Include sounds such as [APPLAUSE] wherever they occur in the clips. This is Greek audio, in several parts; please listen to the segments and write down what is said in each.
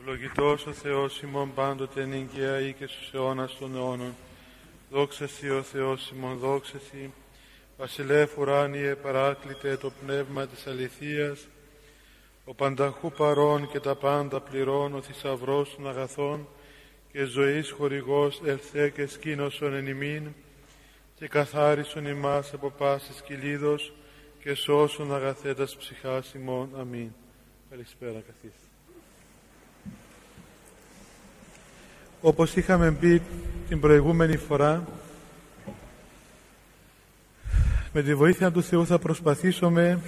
Ευλογητός ο Θεός ημών πάντοτε νυγκαία ή και στους αιώνας των αιώνων. Δόξα Σοι ο Θεός ημών, δόξα Σοι. Βασιλεύ ουράνιε παράκλητε το πνεύμα της αληθείας, ο πανταχού παρών και τα πάντα πληρών, ο θησαυρός των αγαθών και ζωής χορηγός ελθέ και σκήνωσον εν ημίν και καθάρισον ημάς από πάσης κυλίδος και σώσον αγαθέτας ψυχάς ημών. Αμήν. Καλησπέρα καθίστε. Όπως είχαμε πει την προηγούμενη φορά, με τη βοήθεια του Θεού θα προσπαθήσουμε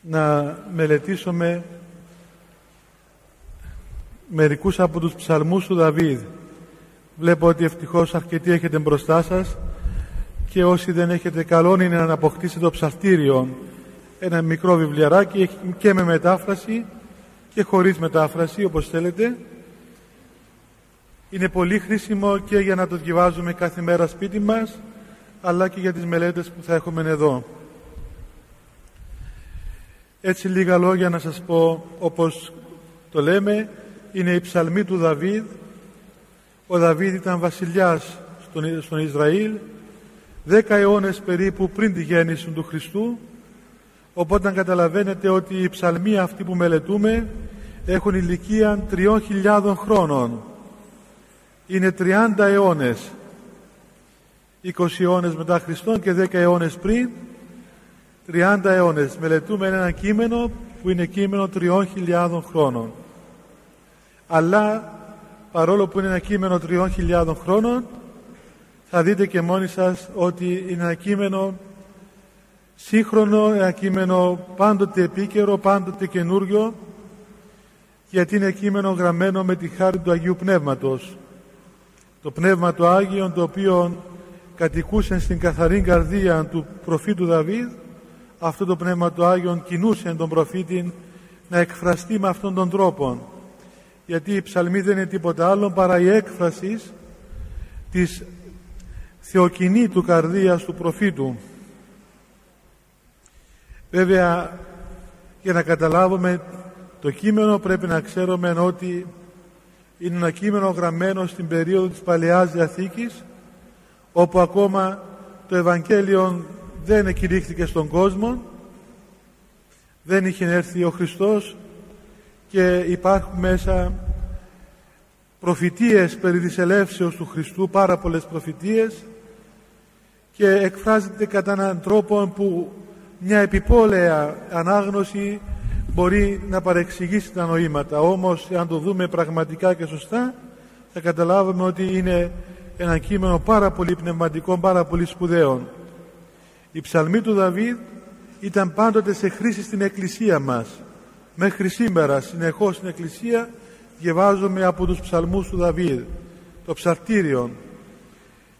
να μελετήσουμε μερικούς από τους ψαλμούς του Δαβίδ. Βλέπω ότι ευτυχώς αρκετοί έχετε μπροστά σας και όσοι δεν έχετε καλό είναι να αποκτήσετε το ψαλτήριο ένα μικρό βιβλιαράκι και με μετάφραση και χωρίς μετάφραση όπως θέλετε είναι πολύ χρήσιμο και για να το διαβάζουμε κάθε μέρα σπίτι μας αλλά και για τις μελέτες που θα έχουμε εδώ. Έτσι λίγα λόγια να σας πω όπως το λέμε είναι η ψαλμή του Δαβίδ. Ο Δαβίδ ήταν βασιλιάς στον, στον Ισραήλ δέκα αιώνες περίπου πριν τη γέννηση του Χριστού οπότε καταλαβαίνετε ότι οι ψαλμοί αυτοί που μελετούμε έχουν ηλικία τριών χιλιάδων χρόνων είναι 30 αιώνες. 20 αιώνες μετά Χριστόν και 10 αιώνες πριν. 30 αιώνες. Μελετούμε ένα κείμενο που είναι κείμενο 3.000 χρόνων. Αλλά παρόλο που είναι ένα κείμενο 3.000 χρόνων θα δείτε και μόνοι σας ότι είναι ένα κείμενο σύγχρονο, ένα κείμενο πάντοτε επίκαιρο, πάντοτε καινούριο γιατί είναι κείμενο γραμμένο με τη χάρη του Αγίου Πνεύματος το Πνεύμα του Άγιον το οποίο κατοικούσε στην καθαρή καρδία του προφήτου Δαβίδ αυτό το Πνεύμα του Άγιον κινούσε τον προφήτη να εκφραστεί με αυτόν τον τρόπο γιατί η ψαλμή δεν είναι τίποτα άλλο παρά η έκφρασης της θεοκινή του καρδίας του προφήτου. Βέβαια για να καταλάβουμε το κείμενο πρέπει να ξέρουμε ότι είναι ένα κείμενο γραμμένο στην περίοδο της Παλαιάς Διαθήκης όπου ακόμα το Ευαγγέλιο δεν εκηρύχθηκε στον κόσμο δεν είχε έρθει ο Χριστός και υπάρχουν μέσα προφητείες περί της ελεύσεως του Χριστού πάρα πολλές προφητείες και εκφράζεται κατά έναν τρόπο που μια επιπόλαια ανάγνωση μπορεί να παρεξηγήσει τα νοήματα. Όμως, αν το δούμε πραγματικά και σωστά, θα καταλάβουμε ότι είναι ένα κείμενο πάρα πολύ πνευματικό, πάρα πολύ σπουδαίο. Η ψαλμή του Δαβίδ ήταν πάντοτε σε χρήση στην Εκκλησία μας. Μέχρι σήμερα, συνεχώς στην Εκκλησία, διαβάζουμε από τους ψαλμούς του Δαβίδ, το ψαρτήριο.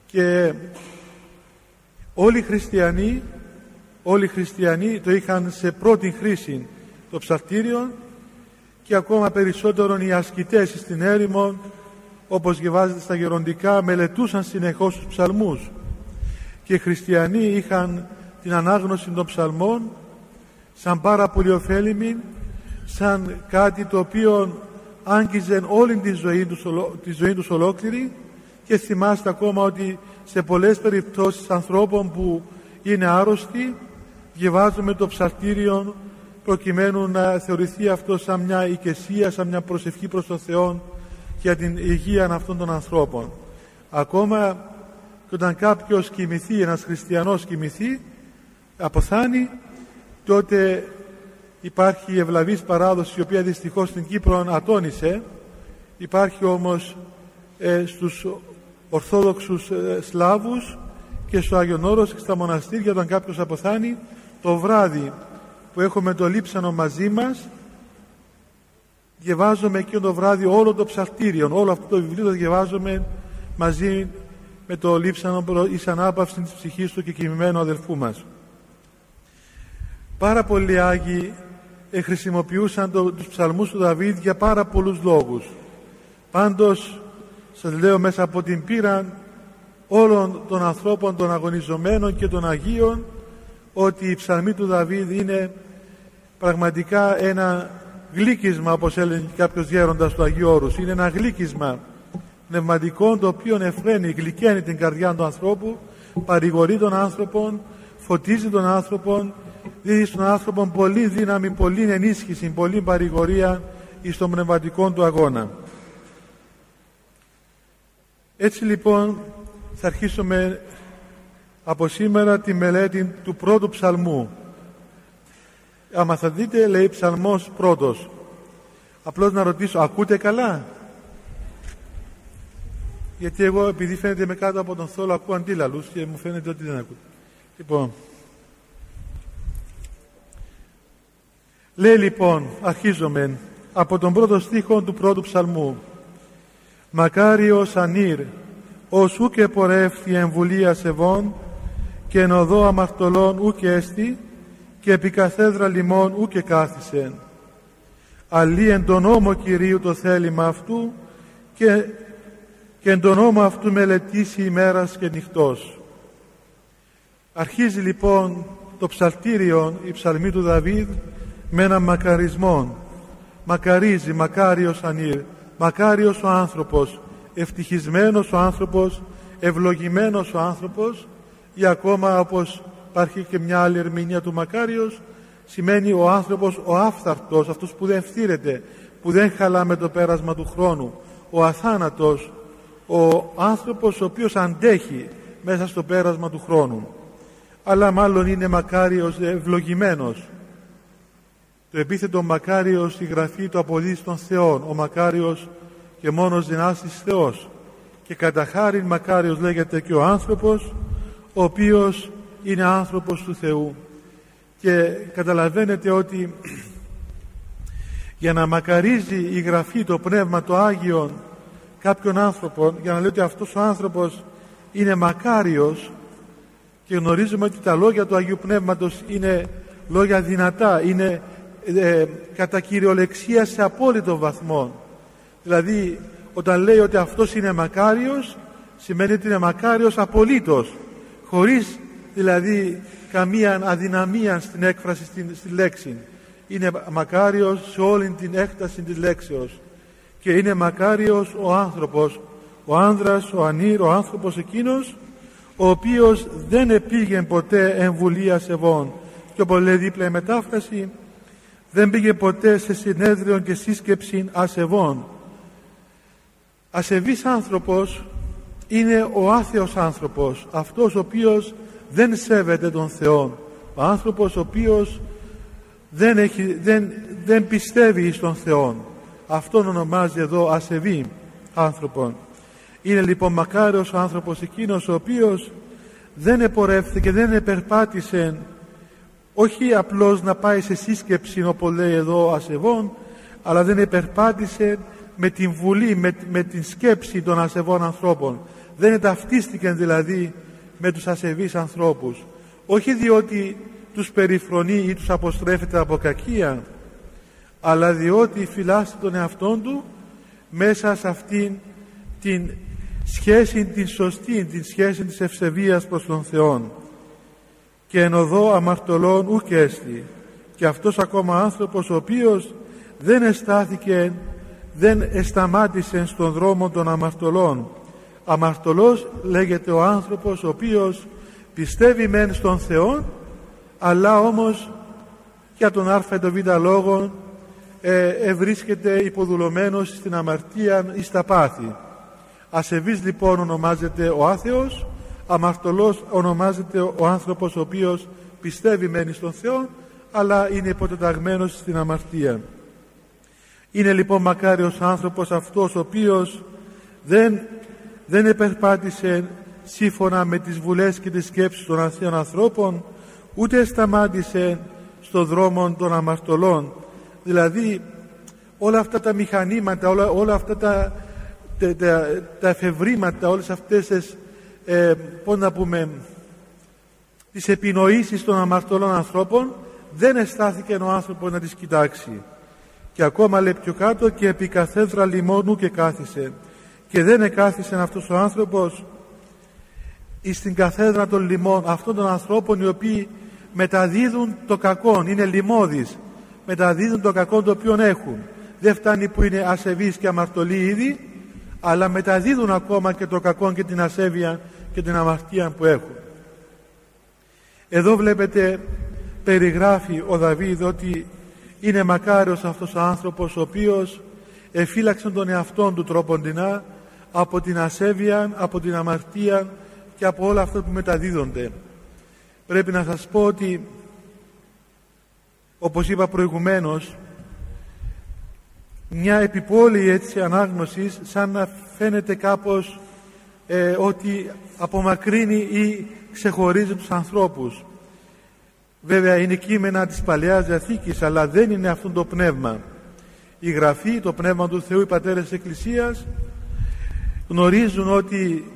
Και όλοι οι χριστιανοί, όλοι οι χριστιανοί το είχαν σε πρώτη χρήση το ψαρτήριο και ακόμα περισσότερο οι ασκητές στην έρημο όπως διαβάζεται στα γεροντικά μελετούσαν συνεχώς τους ψαλμούς. Και οι χριστιανοί είχαν την ανάγνωση των ψαλμών σαν πάρα πολύ ωφέλιμη σαν κάτι το οποίο άγγιζε όλη τη ζωή τους, τη ζωή τους ολόκληρη. Και θυμάστε ακόμα ότι σε πολλές περιπτώσεις ανθρώπων που είναι άρρωστοι διαβάζουμε το ψαρτήριο προκειμένου να θεωρηθεί αυτό σαν μια οικεσία, σαν μια προσευχή προς τον Θεό για την υγεία αυτών των ανθρώπων. Ακόμα και όταν κάποιος κοιμηθεί, ένας χριστιανός κοιμηθεί, αποθάνει, τότε υπάρχει η ευλαβής παράδοση η οποία δυστυχώς στην Κύπρο ατόνισε υπάρχει όμως ε, στους Ορθόδοξους ε, Σλάβους και στο Άγιον Όρος και στα μοναστήρια όταν κάποιος αποθάνει το βράδυ που έχουμε το λείψανο μαζί μας διαβάζουμε εκείνο το βράδυ όλο το ψαρτήριο όλο αυτό το βιβλίο το διαβάζουμε μαζί με το λείψανο εις ανάπαυση της ψυχής του και κοιμημένου αδελφού μας. Πάρα πολλοί Άγιοι χρησιμοποιούσαν το, τους ψαλμούς του Δαβίδ για πάρα πολλούς λόγους. Πάντως σας λέω μέσα από την πείρα όλων των ανθρώπων των αγωνιζομένων και των Αγίων ότι η ψαλμή του Δαβίδ είναι πραγματικά ένα γλύκισμα όπως έλεγε κάποιος γέροντας του Αγίου Όρους είναι ένα γλύκισμα πνευματικό το οποίο εφραίνει, γλυκαίνει την καρδιά του ανθρώπου παρηγορεί τον άνθρωπο φωτίζει τον άνθρωπο δίδει στον άνθρωπο πολύ δύναμη, πολύ ενίσχυση, πολύ παρηγορία στον πνευματικό του αγώνα. Έτσι λοιπόν θα αρχίσουμε από σήμερα τη μελέτη του πρώτου ψαλμού. Άμα θα δείτε λέει ψαλμός πρώτος. Απλώς να ρωτήσω, ακούτε καλά; Γιατί εγώ επειδή φαίνεται με κάτω από τον θόλο ακούω αντίλαλους και μου φαίνεται ότι δεν ακούτε. Λοιπόν, λέει λοιπόν, αρχίζομαι από τον πρώτο στίχο του πρώτου ψαλμού. Μακάριος ανήρ, ως και πορεύθη εμβουλία σεβών και εν οδό αμαρτωλών ου και έστη και επί καθέδρα λιμών ου και κάθισεν. Αλλή εν τον νόμο Κυρίου το θέλημα αυτού και, και εν τον νόμο αυτού μελετήσει ημέρας και νυχτός. Αρχίζει λοιπόν το ψαλτήριο, η ψαλμή του Δαβίδ, με ένα μακαρισμό. Μακαρίζει, μακάριος ανήρ, μακάριος ο άνθρωπος, ευτυχισμένος ο άνθρωπος, ευλογημένος ο άνθρωπος ή ακόμα όπως υπάρχει και μια άλλη ερμηνεία του μακάριος σημαίνει ο άνθρωπος ο άφθαρτος, αυτός που δεν φθήρεται, που δεν χαλά με το πέρασμα του χρόνου, ο αθάνατος, ο άνθρωπος ο οποίος αντέχει μέσα στο πέρασμα του χρόνου. Αλλά μάλλον είναι μακάριος ευλογημένος. Το επίθετο μακάριος στη γραφή του αποδίδει των Θεών, ο μακάριος και μόνος δυνάστης Θεός. Και κατά χάριν μακάριος λέγεται και ο άνθρωπος, ο οποίος είναι άνθρωπος του Θεού. Και καταλαβαίνετε ότι για να μακαρίζει η Γραφή, το Πνεύμα, το Άγιο κάποιον άνθρωπο, για να λέει ότι αυτός ο άνθρωπος είναι μακάριος και γνωρίζουμε ότι τα λόγια του Αγίου Πνεύματος είναι λόγια δυνατά, είναι ε, κατά κυριολεξία σε απόλυτο βαθμό. Δηλαδή, όταν λέει ότι αυτός είναι μακάριος, σημαίνει ότι είναι μακάριος απολύτως, χωρίς δηλαδή καμία αδυναμία στην έκφραση στη, στη λέξη. Είναι μακάριος σε όλη την έκταση της λέξεως. Και είναι μακάριος ο άνθρωπος, ο άνδρας, ο ανήρ, ο άνθρωπος εκείνος ο οποίος δεν επήγε ποτέ εμβουλία σεβών. Και όπως λέει δίπλα η μετάφραση δεν πήγε ποτέ σε συνέδριο και σύσκεψη ασεβών ασεβής άνθρωπος είναι ο άθεος άνθρωπος αυτός ο οποίος δεν σέβεται τον Θεό. Ο άνθρωπος ο οποίος δεν, έχει, δεν, δεν πιστεύει στον Θεό. Αυτόν ονομάζει εδώ ασεβή άνθρωπο είναι λοιπόν μακάριος ο άνθρωπος εκείνος ο οποίος δεν επορεύθηκε, δεν επερπάτησε όχι απλώς να πάει σε σύσκεψη όπως λέει εδώ ασεβών αλλά δεν επερπάτησε με την βουλή, με, με την σκέψη των ασεβών ανθρώπων. Δεν ταυτίστηκαν δηλαδή με τους ασεβείς ανθρώπους. Όχι διότι τους περιφρονεί ή τους αποστρέφεται από κακία αλλά διότι φυλάσσει τον εαυτόν του μέσα σε αυτήν την σχέση την σωστή, την σχέση της ευσεβίας προς τον Θεό και εν οδό αμαρτωλών ουκ έστι και αυτός ακόμα άνθρωπος ο οποίος δεν εστάθηκε δεν εσταμάτησε στον δρόμο των αμαρτωλών αμαρτωλός λέγεται ο άνθρωπος ο οποίος πιστεύει μεν στον Θεό αλλά όμως για τον α ή τον β λόγο ε, ευρίσκεται υποδουλωμένος στην αμαρτία ή στα πάθη. Ασεβής λοιπόν ονομάζεται ο άθεος αμαρτωλός ονομάζεται ο άνθρωπος ο οποίος πιστεύει μένει στον Θεό αλλά είναι υποτεταγμένος στην αμαρτία. Είναι λοιπόν μακάριος άνθρωπος αυτός ο οποίος δεν, δεν επερπάτησε σύμφωνα με τις βουλές και τις σκέψεις των αθείων ανθρώπων ούτε σταμάτησε στον δρόμο των αμαρτωλών. Δηλαδή όλα αυτά τα μηχανήματα όλα, όλα αυτά τα, τα, τα, τα εφευρήματα όλες αυτές τις ε, πώς να πούμε τις επινοήσεις των αμαρτωλών ανθρώπων δεν αισθάθηκε ο άνθρωπος να τις κοιτάξει. Και ακόμα λέει πιο κάτω και επί καθέδρα λιμόνου και κάθισε και δεν εκάθισε αυτός ο άνθρωπος στην καθέδρα των λιμών αυτών των ανθρώπων οι οποίοι μεταδίδουν το κακό είναι λιμώδεις μεταδίδουν το κακό το οποίο έχουν. Δεν φτάνει που είναι ασεβείς και αμαρτωλοί ήδη, αλλά μεταδίδουν ακόμα και το κακό και την ασέβεια και την αμαρτία που έχουν. Εδώ βλέπετε περιγράφει ο Δαβίδ ότι είναι μακάριος αυτός ο άνθρωπος ο οποίος εφύλαξε τον εαυτόν του τρόποντινά από την ασέβεια, από την αμαρτία και από όλα αυτά που μεταδίδονται. Πρέπει να σας πω ότι όπως είπα προηγουμένως μια επιπόλαιη έτσι ανάγνωσης σαν να φαίνεται κάπως ε, ότι απομακρύνει ή ξεχωρίζει τους ανθρώπους. Βέβαια είναι κείμενα της Παλαιάς Διαθήκης αλλά δεν είναι αυτό το πνεύμα. Η Γραφή, το πνεύμα του Θεού, οι πατέρες της Εκκλησίας γνωρίζουν ότι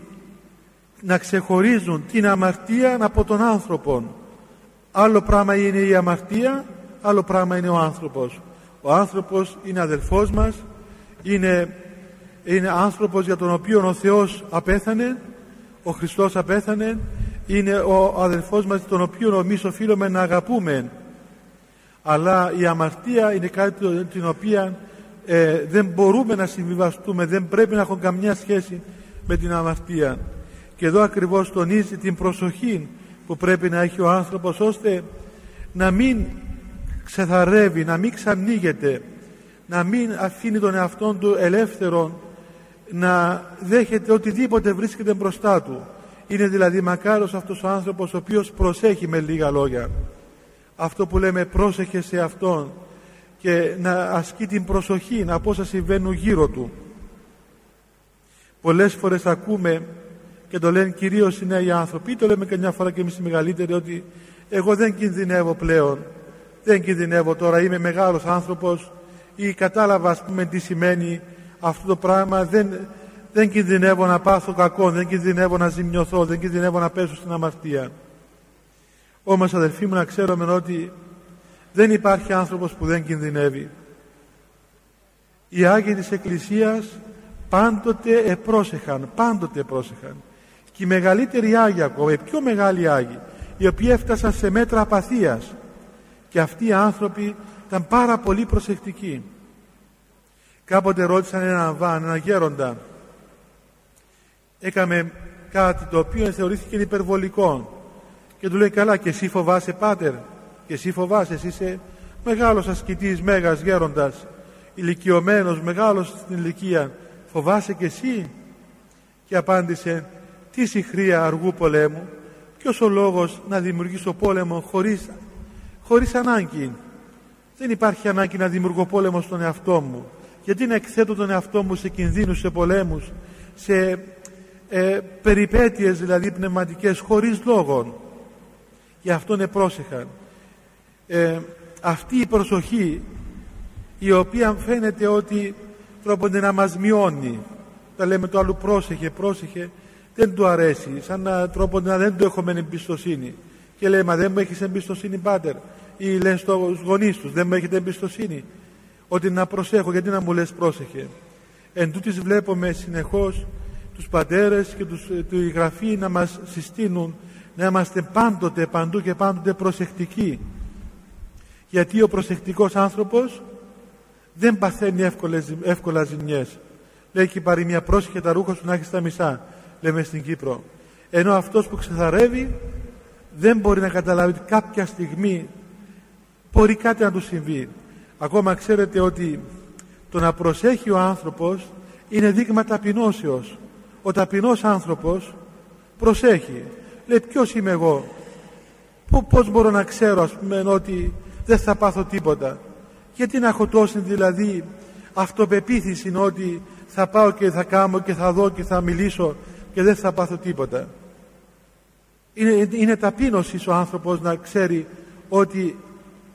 να ξεχωρίζουν την αμαρτία από τον άνθρωπο. Άλλο πράγμα είναι η αμαρτία, άλλο πράγμα είναι ο άνθρωπος. Ο άνθρωπος είναι αδελφός μας, είναι, είναι άνθρωπος για τον οποίο ο Θεός απέθανε, ο Χριστός απέθανε, είναι ο αδελφός μας τον οποίο εμείς οφείλουμε να αγαπούμε. Αλλά η αμαρτία είναι κάτι την οποία ε, δεν μπορούμε να συμβιβαστούμε, δεν πρέπει να έχουν καμιά σχέση με την αμαρτία. Και εδώ ακριβώς τονίζει την προσοχή που πρέπει να έχει ο άνθρωπος ώστε να μην ξεθαρεύει, να μην ξανοίγεται, να μην αφήνει τον εαυτό του ελεύθερο να δέχεται οτιδήποτε βρίσκεται μπροστά του. Είναι δηλαδή μακάρος αυτός ο άνθρωπος ο οποίος προσέχει με λίγα λόγια. Αυτό που λέμε πρόσεχε σε αυτόν και να ασκεί την προσοχή από όσα συμβαίνουν γύρω του. Πολλές φορές ακούμε και το λένε κυρίως οι νέοι άνθρωποι, το λέμε και μια φορά και εμείς οι μεγαλύτεροι ότι εγώ δεν κινδυνεύω πλέον, δεν κινδυνεύω τώρα, είμαι μεγάλος άνθρωπος ή κατάλαβα ας πούμε τι σημαίνει αυτό το πράγμα, δεν, δεν κινδυνεύω να πάθω κακό, δεν κινδυνεύω να ζημιωθώ, δεν κινδυνεύω να πέσω στην αμαρτία. Όμως αδελφοί μου να ξέρουμε ότι δεν υπάρχει άνθρωπος που δεν κινδυνεύει. Οι Άγιοι της Εκκλησίας πάντοτε επρόσεχαν, πάντοτε επρόσεχαν. Και οι μεγαλύτεροι Άγιοι ακόμα, οι πιο μεγάλοι Άγιοι, οι οποίοι έφτασαν σε μέτρα απαθίας. Και αυτοί οι άνθρωποι ήταν πάρα πολύ προσεκτικοί. Κάποτε ρώτησαν έναν βάν, έναν γέροντα. Έκαμε κάτι το οποίο θεωρήθηκε υπερβολικό. Και του λέει καλά και εσύ φοβάσαι πάτερ. Και εσύ φοβάσαι, εσύ είσαι μεγάλος ασκητής, μέγας γέροντας, ηλικιωμένος, μεγάλος στην ηλικία. Φοβάσαι και εσύ; Και απάντησε, τι συχρία αργού πολέμου, ποιος ο λόγος να δημιουργήσω πόλεμο χωρίς, χωρίς ανάγκη; Δεν υπάρχει ανάγκη να δημιουργώ πόλεμο στον εαυτό μου. Γιατί να εκθέτω τον εαυτό μου σε κινδύνους, σε πολέμους, σε ε, περιπέτειες δηλαδή πνευματικές χωρίς λόγων. Γι' αυτό είναι πρόσεχαν ε, αυτή η προσοχή η οποία φαίνεται ότι τρόπονται να μας μειώνει τα λέμε το άλλο πρόσεχε, πρόσεχε δεν του αρέσει σαν να τρόπονται να δεν του έχουμε εμπιστοσύνη. Και λέει μα δεν μου έχεις εμπιστοσύνη πάτερ ή λένε στους γονείς τους δεν μου έχετε εμπιστοσύνη ότι να προσέχω γιατί να μου λες πρόσεχε εν τούτης βλέπουμε συνεχώς τους πατέρες και τους, ε, του γραφή να μας συστήνουν να είμαστε πάντοτε παντού και πάντοτε προσεκτικοί γιατί ο προσεκτικός άνθρωπος δεν παθαίνει εύκολες, εύκολα ζημιές. Λέει και πάρει μια πρόσχε τα ρούχα σου να έχεις τα μισά λέμε στην Κύπρο. Ενώ αυτός που ξεθαρεύει δεν μπορεί να καταλάβει ότι κάποια στιγμή μπορεί κάτι να του συμβεί. Ακόμα ξέρετε ότι το να προσέχει ο άνθρωπος είναι δείγμα ταπεινώσεως. Ο ταπεινός άνθρωπος προσέχει. Λέει ποιος είμαι εγώ; Πώς μπορώ να ξέρω ας πούμε ότι δεν θα πάθω τίποτα. Γιατί να έχω τόση δηλαδή αυτοπεποίθηση ότι θα πάω και θα κάνω και θα δω και θα μιλήσω και δεν θα πάθω τίποτα. Είναι, είναι ταπείνωσης ο άνθρωπος να ξέρει ότι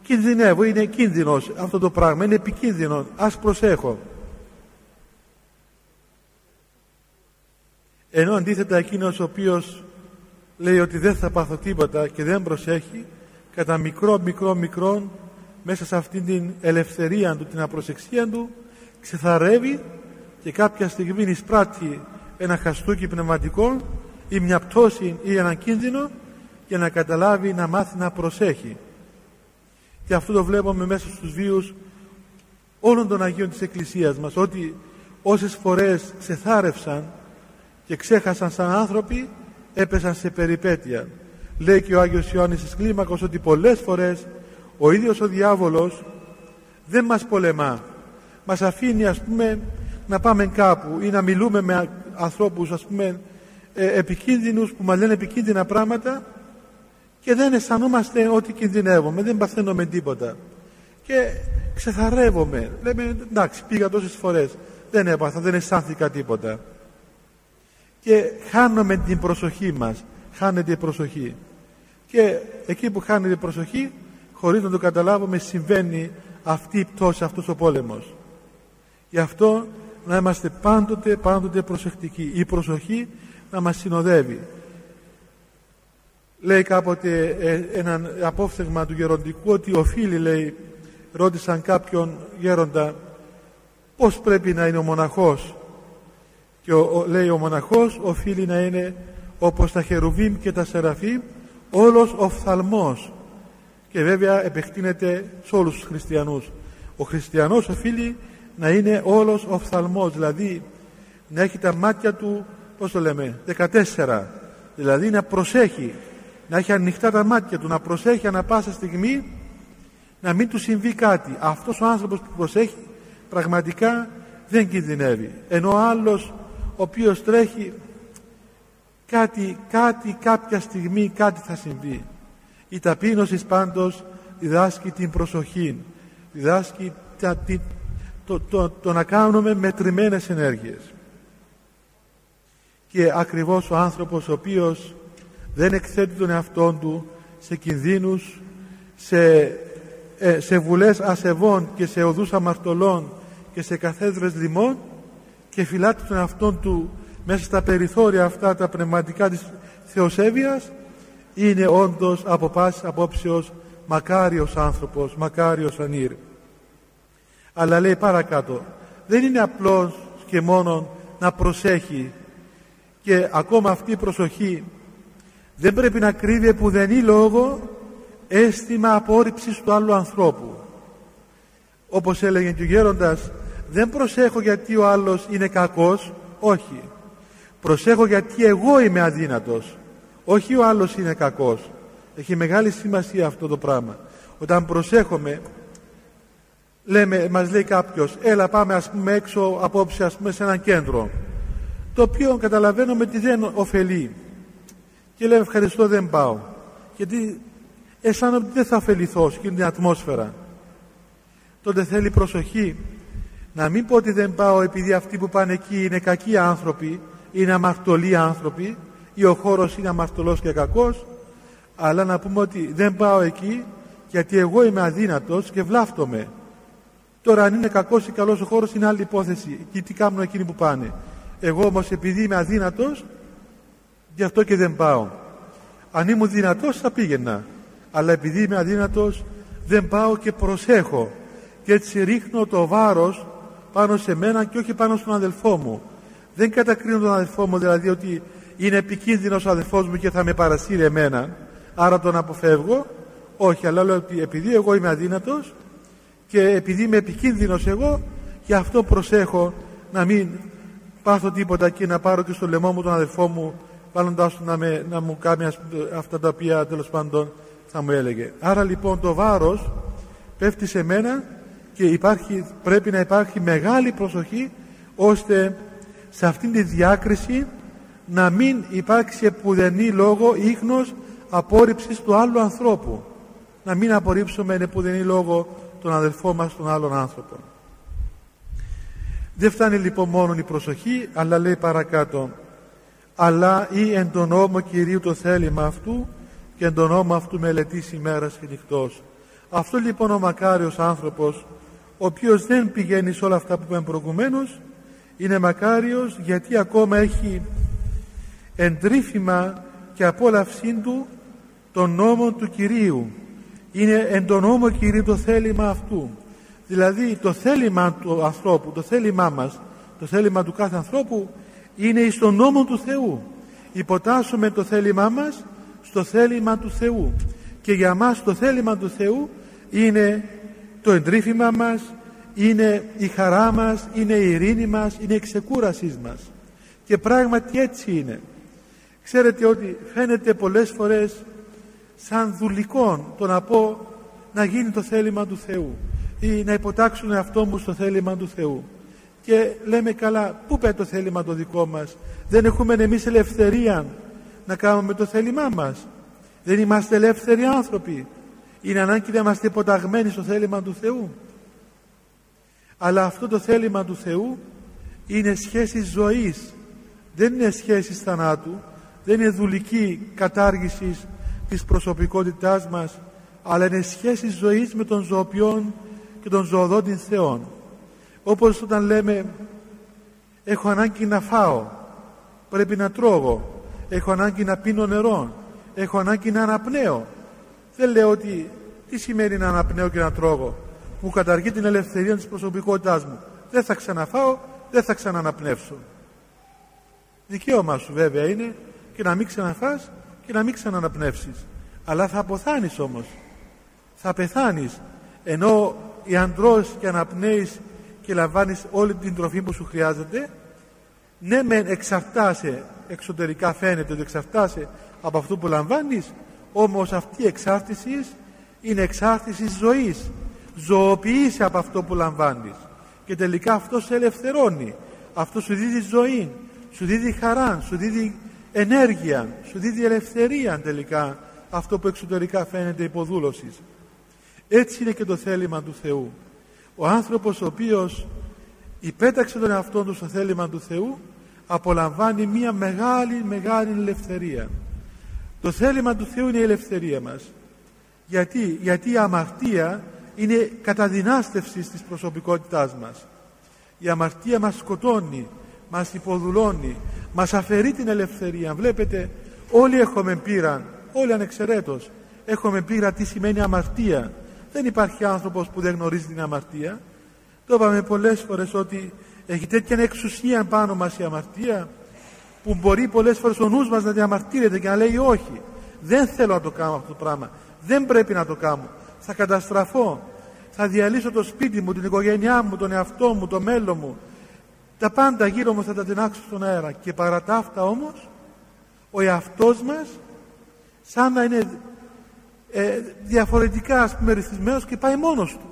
κινδυνεύω, είναι κίνδυνος αυτό το πράγμα, είναι επικίνδυνο ας προσέχω. Ενώ αντίθετα εκείνος ο οποίος λέει ότι δεν θα πάθω τίποτα και δεν προσέχει κατά μικρό μικρό μικρό μέσα σε αυτήν την ελευθερία του, την απροσεξία του ξεθαρεύει και κάποια στιγμή εισπράττει ένα χαστούκι πνευματικό ή μια πτώση ή ένα κίνδυνο για να καταλάβει να μάθει να προσέχει. και αυτό το βλέπουμε μέσα στους βίους όλων των Αγίων της Εκκλησίας μας ότι όσες φορές ξεθάρευσαν και ξέχασαν σαν άνθρωποι έπεσαν σε περιπέτεια λέει και ο Άγιος Ιωάννης της Κλίμακος ότι πολλές φορές ο ίδιος ο διάβολος δεν μας πολεμά μας αφήνει ας πούμε να πάμε κάπου ή να μιλούμε με ανθρώπους ας πούμε ε, επικίνδυνους που μας λένε επικίνδυνα πράγματα και δεν αισθανόμαστε ότι κινδυνεύουμε, δεν παθαίνουμε τίποτα. Και ξεθαρεύομαι. Λέμε εντάξει πήγα τόσες φορές, δεν έπαθα, δεν αισθάνθηκα τίποτα. Και χάνουμε την προσοχή μας, χάνεται η προσοχή. Και εκεί που χάνεται η προσοχή, χωρίς να το καταλάβουμε, συμβαίνει αυτή η πτώση, αυτός ο πόλεμος. Γι' αυτό να είμαστε πάντοτε, πάντοτε προσεκτικοί. Η προσοχή να μας συνοδεύει. Λέει κάποτε ε, έναν απόφθεγμα του γεροντικού ότι ο φίλοι λέει ρώτησαν κάποιον γέροντα πώς πρέπει να είναι ο μοναχός; Και ο, λέει ο μοναχός οφείλει να είναι όπως τα χερουβίμ και τα σεραφείμ όλος οφθαλμός και βέβαια επεκτείνεται σε όλους τους χριστιανούς. Ο χριστιανός οφείλει να είναι όλος οφθαλμός δηλαδή να έχει τα μάτια του πώς το λέμε 14 δηλαδή να προσέχει να έχει ανοιχτά τα μάτια του να προσέχει ανα πάσα στιγμή να μην του συμβεί κάτι. Αυτός ο άνθρωπος που προσέχει πραγματικά δεν κινδυνεύει. Ενώ ο άλλος ο οποίος τρέχει κάτι, κάτι κάποια στιγμή κάτι θα συμβεί. Η ταπείνωσης πάντως διδάσκει την προσοχή διδάσκει τα, το, το, το να κάνουμε μετρημένες ενέργειες. Και ακριβώς ο άνθρωπος ο οποίος δεν εκθέτει τον εαυτό του σε κινδύνους σε, ε, σε βουλές ασεβών και σε οδούς αμαρτωλών και σε καθέδρες λιμών και φυλάται τον εαυτό του μέσα στα περιθώρια αυτά τα πνευματικά της θεοσέβειας είναι όντως από πάση απόψεως μακάριος άνθρωπος, μακάριος ανήρ. Αλλά λέει παρακάτω, δεν είναι απλώς και μόνο να προσέχει και ακόμα αυτή η προσοχή δεν πρέπει να κρύβει επουδενή λόγο αίσθημα απόρριψης του άλλου ανθρώπου. Όπως έλεγε και ο γέροντας, δεν προσέχω γιατί ο άλλος είναι κακός, όχι. Προσέχω γιατί εγώ είμαι αδύνατος, όχι ο άλλος είναι κακός. Έχει μεγάλη σημασία αυτό το πράγμα. Όταν προσέχουμε, λέμε, μας λέει κάποιος, έλα πάμε ας πούμε έξω απόψε ας πούμε σε έναν κέντρο, το οποίο καταλαβαίνουμε ότι δεν ωφελεί. Και λέμε ευχαριστώ δεν πάω. Γιατί αισθάνομαι ότι δεν θα ωφεληθώ σε την ατμόσφαιρα. Τότε θέλει προσοχή να μην πω ότι δεν πάω επειδή αυτοί που πάνε εκεί είναι κακοί άνθρωποι, είναι αμαρτωλοί άνθρωποι ή ο χώρος είναι αμαρτωλός και κακός, αλλά να πούμε ότι δεν πάω εκεί γιατί εγώ είμαι αδύνατος και βλάφτομαι. Τώρα αν είναι κακός ή καλός ο χώρος είναι άλλη υπόθεση. Και τι κάνουν εκείνοι που πάνε. Εγώ όμως επειδή είμαι αδύνατος γι' αυτό και δεν πάω. Αν ήμουν δυνατός θα πήγαινα. Αλλά επειδή είμαι αδύνατος δεν πάω και προσέχω. Και έτσι ρίχνω το βάρος πάνω σε μένα και όχι πάνω στον αδελφό μου. Δεν κατακρίνω τον αδελφό μου δηλαδή ότι είναι επικίνδυνος ο αδελφός μου και θα με παρασύρει εμένα άρα τον αποφεύγω όχι αλλά λέω ότι επειδή εγώ είμαι αδύνατος και επειδή είμαι επικίνδυνος εγώ γι' αυτό προσέχω να μην πάθω τίποτα και να πάρω και στο λαιμό μου τον αδελφό μου βάλλοντάς του να, με, να μου κάνει αυτά τα οποία τέλος πάντων θα μου έλεγε. Άρα λοιπόν το βάρος πέφτει σε μένα και υπάρχει, πρέπει να υπάρχει μεγάλη προσοχή ώστε σε αυτήν τη διάκριση να μην υπάρξει επουδενή λόγο ίχνος απόρριψης του άλλου ανθρώπου. Να μην απορρίψουμε επουδενή λόγο τον αδελφό μας, τον άλλον άνθρωπο. Δεν φτάνει λοιπόν μόνο η προσοχή, αλλά λέει παρακάτω αλλά ή εν τον νόμο Κυρίου το θέλημα αυτού και εν τον νόμο αυτού μελετήσει ημέρας και νυχτός. Αυτό λοιπόν ο μακάριος άνθρωπος, ο οποίος δεν πηγαίνει σε όλα αυτά που είπαμε προηγουμένως, είναι μακάριος γιατί ακόμα έχει εντρίφημα και απόλαυσή του τον νόμο του Κυρίου. Είναι εν τον νόμο Κυρίου το θέλημα αυτού. Δηλαδή το θέλημα του ανθρώπου, το θέλημά μας, το θέλημα του κάθε ανθρώπου είναι στον νόμο του Θεού. Υποτάσσουμε το θέλημά μας στο θέλημα του Θεού. Και για μας το θέλημα του Θεού είναι το εντρίφημα μας είναι η χαρά μας είναι η ειρήνη μας είναι η ξεκούρασής μας. Και πράγματι έτσι είναι. Ξέρετε ότι φαίνεται πολλές φορές σαν δουλικό το να πω να γίνει το θέλημα του Θεού ή να υποτάξουν αυτό μου στο θέλημα του Θεού. Και λέμε καλά πού πάει το θέλημα το δικό μας; Δεν έχουμε εμείς ελευθερία να κάνουμε το θέλημά μας. Δεν είμαστε ελεύθεροι άνθρωποι. Είναι ανάγκη να είμαστε υποταγμένοι στο θέλημα του Θεού αλλά αυτό το θέλημα του Θεού είναι σχέση ζωής. Δεν είναι σχέση θανάτου. Δεν είναι δουλική κατάργησης της προσωπικότητάς μας αλλά είναι σχέση ζωής με τον ζωοποιόν και τον ζωοδότην Θεόν. Όπως όταν λέμε έχω ανάγκη να φάω πρέπει να τρώγω. Έχω ανάγκη να πίνω νερό έχω ανάγκη να αναπνέω δεν λέω ότι τι σημαίνει να αναπνέω και να τρώγω μου καταργεί την ελευθερία της προσωπικότητάς μου. Δεν θα ξαναφάω δεν θα ξαναναπνεύσω. Δικαίωμά σου βέβαια είναι και να μην ξαναφάς και να μην ξαναναπνεύσεις. Αλλά θα αποθάνεις όμως. Θα πεθάνεις. Ενώ η αντρός και αναπνέεις και λαμβάνεις όλη την τροφή που σου χρειάζεται ναι μεν εξαρτάσαι εξωτερικά φαίνεται ότι εξαρτάσαι από αυτό που λαμβάνεις όμως αυτή η εξάρτησης είναι εξάρτησης ζωής ζωοποιείσαι από αυτό που λαμβάνεις. Και τελικά αυτός σε ελευθερώνει. Αυτό σου δίδει ζωή σου δίδει χαρά σου δίδει ενέργεια σου δίδει ελευθερία τελικά αυτό που εξωτερικά φαίνεται υποδούλωσης. Έτσι είναι και το θέλημα του Θεού. Ο άνθρωπος ο οποίος υπέταξε τον εαυτό του στο θέλημα του Θεού απολαμβάνει μια μεγάλη μεγάλη ελευθερία. Το θέλημα του Θεού είναι η ελευθερία μας. Γιατί, γιατί η αμαρτία είναι καταδυνάστευση της προσωπικότητάς μας. Η αμαρτία μας σκοτώνει μας υποδουλώνει μας αφαιρεί την ελευθερία. Βλέπετε όλοι έχουμε πείρα όλοι ανεξαιρέτως έχουμε πείρα τι σημαίνει αμαρτία. Δεν υπάρχει άνθρωπος που δεν γνωρίζει την αμαρτία. Το είπαμε πολλές φορές ότι έχει τέτοια εξουσία πάνω μας η αμαρτία που μπορεί πολλές φορές ο νους μας να διαμαρτύρεται και να λέει όχι. Δεν θέλω να το κάνω αυτό το πράγμα. Δεν πρέπει να το κάνω θα καταστραφώ. Θα διαλύσω το σπίτι μου, την οικογένειά μου, τον εαυτό μου, το μέλλον μου. Τα πάντα γύρω μου θα τα τεινάξω στον αέρα. Και παρά τα αυτά όμως ο εαυτός μας σαν να είναι ε, διαφορετικά ας πούμε ρυθμισμένος και πάει μόνος του.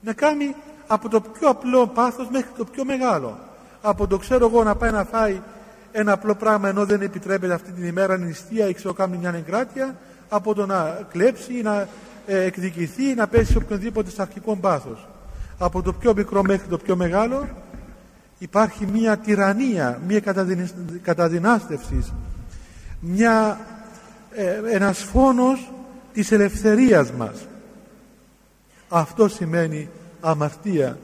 Να κάνει από το πιο απλό πάθος μέχρι το πιο μεγάλο. Από το ξέρω εγώ να πάει να φάει ένα απλό πράγμα ενώ δεν επιτρέπεται αυτή την ημέρα νηστεία ή ξέρω κάνει μια εγκράτεια από το να κλέψει ή να ε, εκδικηθεί ή να πέσει σε οποιονδήποτε αρχικό πάθος. Από το πιο μικρό μέχρι το πιο μεγάλο υπάρχει μια τυραννία μια καταδυνάστευσης μια, ε, ένας φόνος της ελευθερίας μας. Αυτό σημαίνει αμαρτία.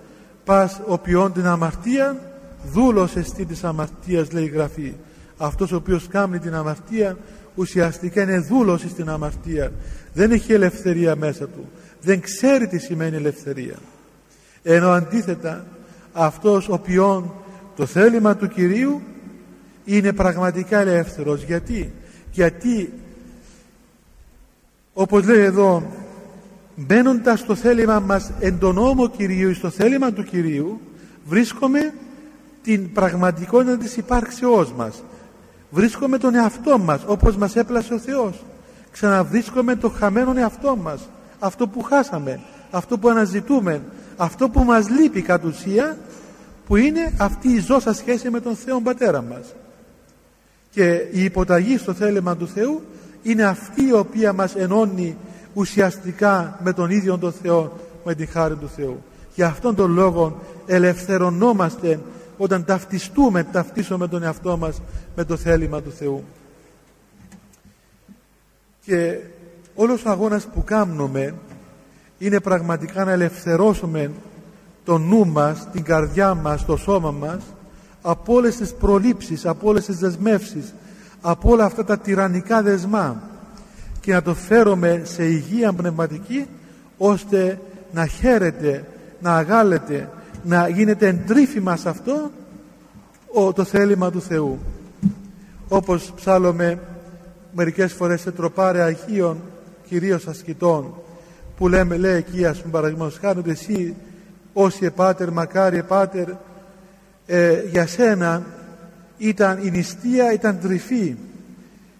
Πας οποίον την αμαρτία δούλος εστί της αμαρτίας λέει η Γραφή. Αυτός ο οποίος κάνει την αμαρτία ουσιαστικά είναι δούλος στην αμαρτία. Δεν έχει ελευθερία μέσα του. Δεν ξέρει τι σημαίνει ελευθερία. Ενώ αντίθετα αυτός ο ποιον το θέλημα του Κυρίου είναι πραγματικά ελεύθερος. Γιατί; Γιατί όπως λέει εδώ μπαίνοντας στο θέλημα μας εν τον νόμο Κυρίου στο θέλημα του Κυρίου βρίσκουμε την πραγματικότητα της υπάρξεώς μας βρίσκουμε τον εαυτό μας όπως μας έπλασε ο Θεός. Ξαναβρίσκουμε το χαμένο εαυτό μας. Αυτό που χάσαμε αυτό που αναζητούμε αυτό που μας λείπει κατ' ουσία που είναι αυτή η ζώσα σχέση με τον Θεό Πατέρα μας. Και η υποταγή στο θέλημα του Θεού είναι αυτή η οποία μας ενώνει ουσιαστικά με τον ίδιο τον Θεό με τη χάρη του Θεού. Για αυτόν τον λόγο ελευθερωνόμαστε όταν ταυτιστούμε ταυτίσουμε τον εαυτό μας με το θέλημα του Θεού. Και όλος ο αγώνας που κάνουμε είναι πραγματικά να ελευθερώσουμε το νου μας, την καρδιά μας, το σώμα μας από όλες τις προλήψεις, από όλες τις δεσμεύσεις από όλα αυτά τα τυραννικά δεσμά και να το φέρουμε σε υγεία πνευματική ώστε να χαίρεται, να αγάλεται, να γίνεται εντρίφημα σε αυτό το θέλημα του Θεού. Όπως ψάλλουμε μερικές φορές σε τροπάρε Αγίων, κυρίως ασκητών, που λέμε, λέει εκεί ας πούμε παραδείγματος χάρη ότι εσύ όσοι επάτερ, μακάρι επάτερ ε, για σένα ήταν η νηστεία ήταν τρυφή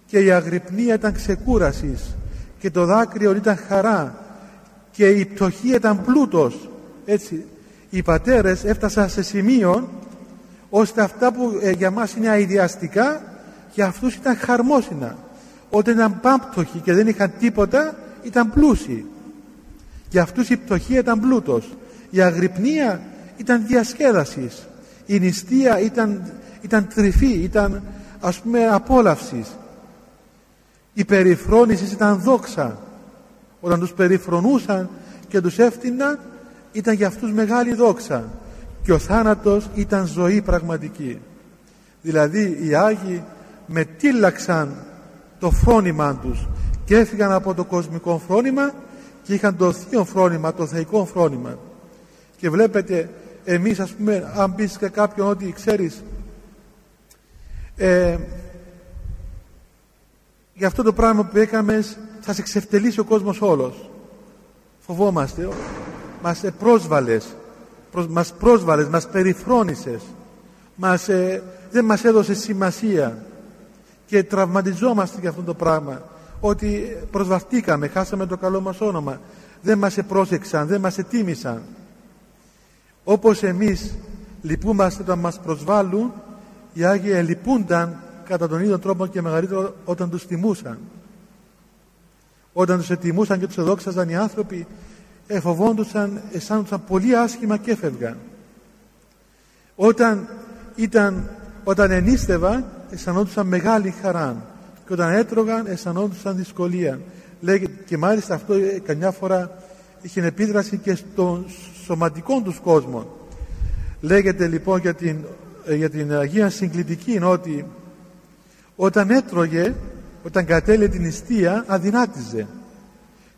και η αγρυπνία ήταν ξεκούρασης και το δάκρυο ήταν χαρά και η πτωχή ήταν πλούτος έτσι οι πατέρες έφτασαν σε σημείο ώστε αυτά που ε, για μας είναι αειδιαστικά για αυτούς ήταν χαρμόσυνα. Όταν ήταν πάμπτωχοι και δεν είχαν τίποτα ήταν πλούσιοι. Για αυτούς η πτωχή ήταν πλούτος. Η αγρυπνία ήταν διασκέδασης. Η νηστεία ήταν, ήταν τρυφή ήταν ας πούμε απόλαυσης. Η περιφρόνησης ήταν δόξα. Όταν τους περιφρονούσαν και τους έφτυναν ήταν για αυτούς μεγάλη δόξα και ο θάνατος ήταν ζωή πραγματική. Δηλαδή οι Άγιοι μετήλαξαν το φρόνημά τους και έφυγαν από το κοσμικό φρόνημα και είχαν το θείο φρόνημα, το θεϊκό φρόνημα. Και βλέπετε εμείς ας πούμε αν πεις και κάποιον ότι ξέρεις ε, για αυτό το πράγμα που έκαμες θα σε ξεφτελίσει ο κόσμος όλος. Φοβόμαστε μας πρόσβαλες προς, μας πρόσβαλες, μας περιφρόνησες μας, ε, δεν μας έδωσε σημασία. Και τραυματιζόμαστε για αυτό το πράγμα ότι προσβαστήκαμε, χάσαμε το καλό μας όνομα. Δεν μας επρόσεξαν, δεν μας ετίμησαν όπως εμείς λυπούμαστε όταν μας προσβάλλουν οι Άγιοι λυπούνταν κατά τον ίδιο τρόπο και μεγαλύτερο όταν τους τιμούσαν. Όταν τους ετιμούσαν και τους εδόξαζαν οι άνθρωποι εφοβόντουσαν, αισθάνονταν πολύ άσχημα και έφευγαν. Όταν ήταν όταν ενίστευαν αισθανόντουσαν μεγάλη χαρά και όταν έτρωγαν αισθανόντουσαν δυσκολία. Λέγε, και μάλιστα αυτό ε, καμιά φορά είχε επίδραση και στον σωματικό τους κόσμο. Λέγεται λοιπόν για την, ε, για την Αγία Συγκλητική ότι όταν έτρωγε όταν κατέλε την νηστεία αδυνάτιζε.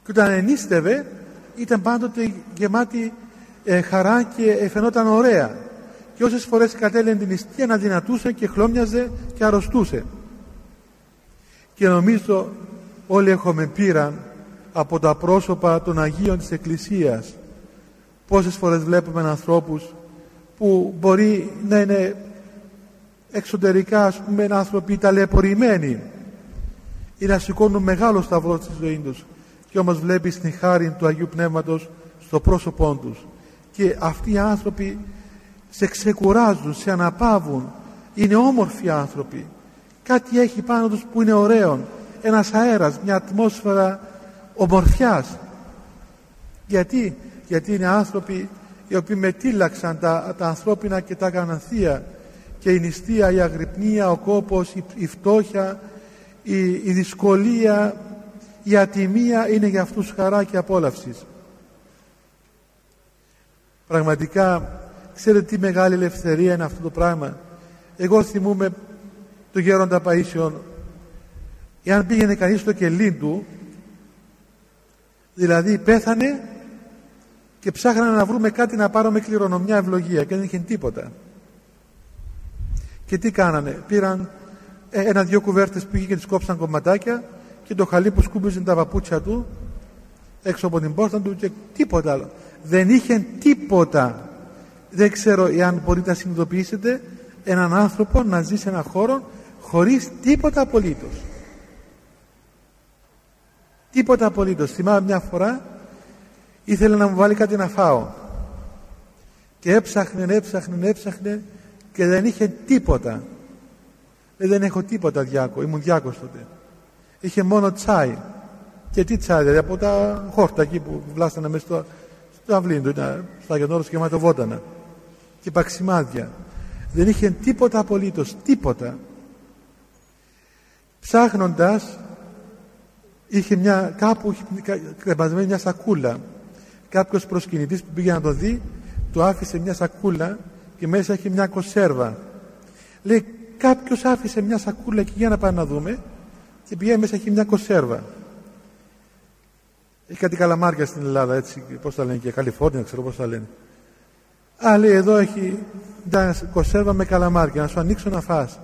Και όταν ενίστευε ήταν πάντοτε γεμάτη ε, χαρά και φαινόταν ωραία. Και όσες φορές κατέλεγε την νηστεία να δυνατούσε και χλώμιαζε και αρρωστούσε. Και νομίζω όλοι έχουμε πείραν από τα πρόσωπα των Αγίων της Εκκλησίας. Πόσες φορές βλέπουμε ανθρώπους που μπορεί να είναι εξωτερικά ας πούμε άνθρωποι ταλαιπωρημένοι ή να σηκώνουν μεγάλο σταυρό στη ζωή τους και όμως βλέπεις την χάρη του Αγίου Πνεύματος στο πρόσωπό τους. Και αυτοί οι άνθρωποι σε ξεκουράζουν, σε αναπαύουν. Είναι όμορφοι άνθρωποι. Κάτι έχει πάνω τους που είναι ωραίο ένας αέρας, μια ατμόσφαιρα ομορφιάς. Γιατί, γιατί είναι άνθρωποι οι οποίοι μετήλαξαν τα, τα ανθρώπινα και τα γανανθία και η νηστεία, η αγρυπνία, ο κόπος, η, η φτώχεια η, η δυσκολία η ατιμία είναι για αυτούς χαρά και απόλαυσης. Πραγματικά ξέρετε τι μεγάλη ελευθερία είναι αυτό το πράγμα. Εγώ θυμούμαι το γέροντα Παΐσιον εάν πήγαινε κανείς στο κελί του δηλαδή πέθανε και ψάχνανε να βρούμε κάτι να πάρουμε κληρονομιά ευλογία και δεν είχε τίποτα. Και τι κάνανε πήραν ε, ένα-δυο κουβέρτες που είχε και τις κόψαν κομματάκια και το χαλί που σκούμπιζε τα παπούτσια του έξω από την πόρτα του και τίποτα άλλο. Δεν είχε τίποτα. Δεν ξέρω εάν μπορείτε να συνειδητοποιήσετε έναν άνθρωπο να ζει σε έναν χώρο χωρίς τίποτα απολύτως. Τίποτα απολύτως. Θυμάμαι μια φορά ήθελε να μου βάλει κάτι να φάω. Και έψαχνε, έψαχνε, έψαχνε και δεν είχε τίποτα. Ε, δεν έχω τίποτα διάκο. Ήμουν διάκος τότε είχε μόνο τσάι. Και τι τσάι δηλαδή από τα χόρτα εκεί που βλάστανε μέσα στο, στο αυλήν του ήταν στα γενόρους και βότανα και παξιμάδια. Δεν είχε τίποτα απολύτως τίποτα. Ψάχνοντας είχε μια, κάπου κρεμασμένη μια σακούλα. Κάποιος προσκυνητής που πήγε να το δει του άφησε μια σακούλα και μέσα έχει μια κονσέρβα λέει κάποιος άφησε μια σακούλα και για να πάμε να δούμε και πηγαίνει μέσα έχει μια κονσέρβα έχει κάτι καλαμάρια στην Ελλάδα έτσι πως τα λένε και Καλιφόρνια ξέρω πως τα λένε Α, λέει, εδώ έχει μια κονσέρβα με καλαμάρια, να σου ανοίξω να φας.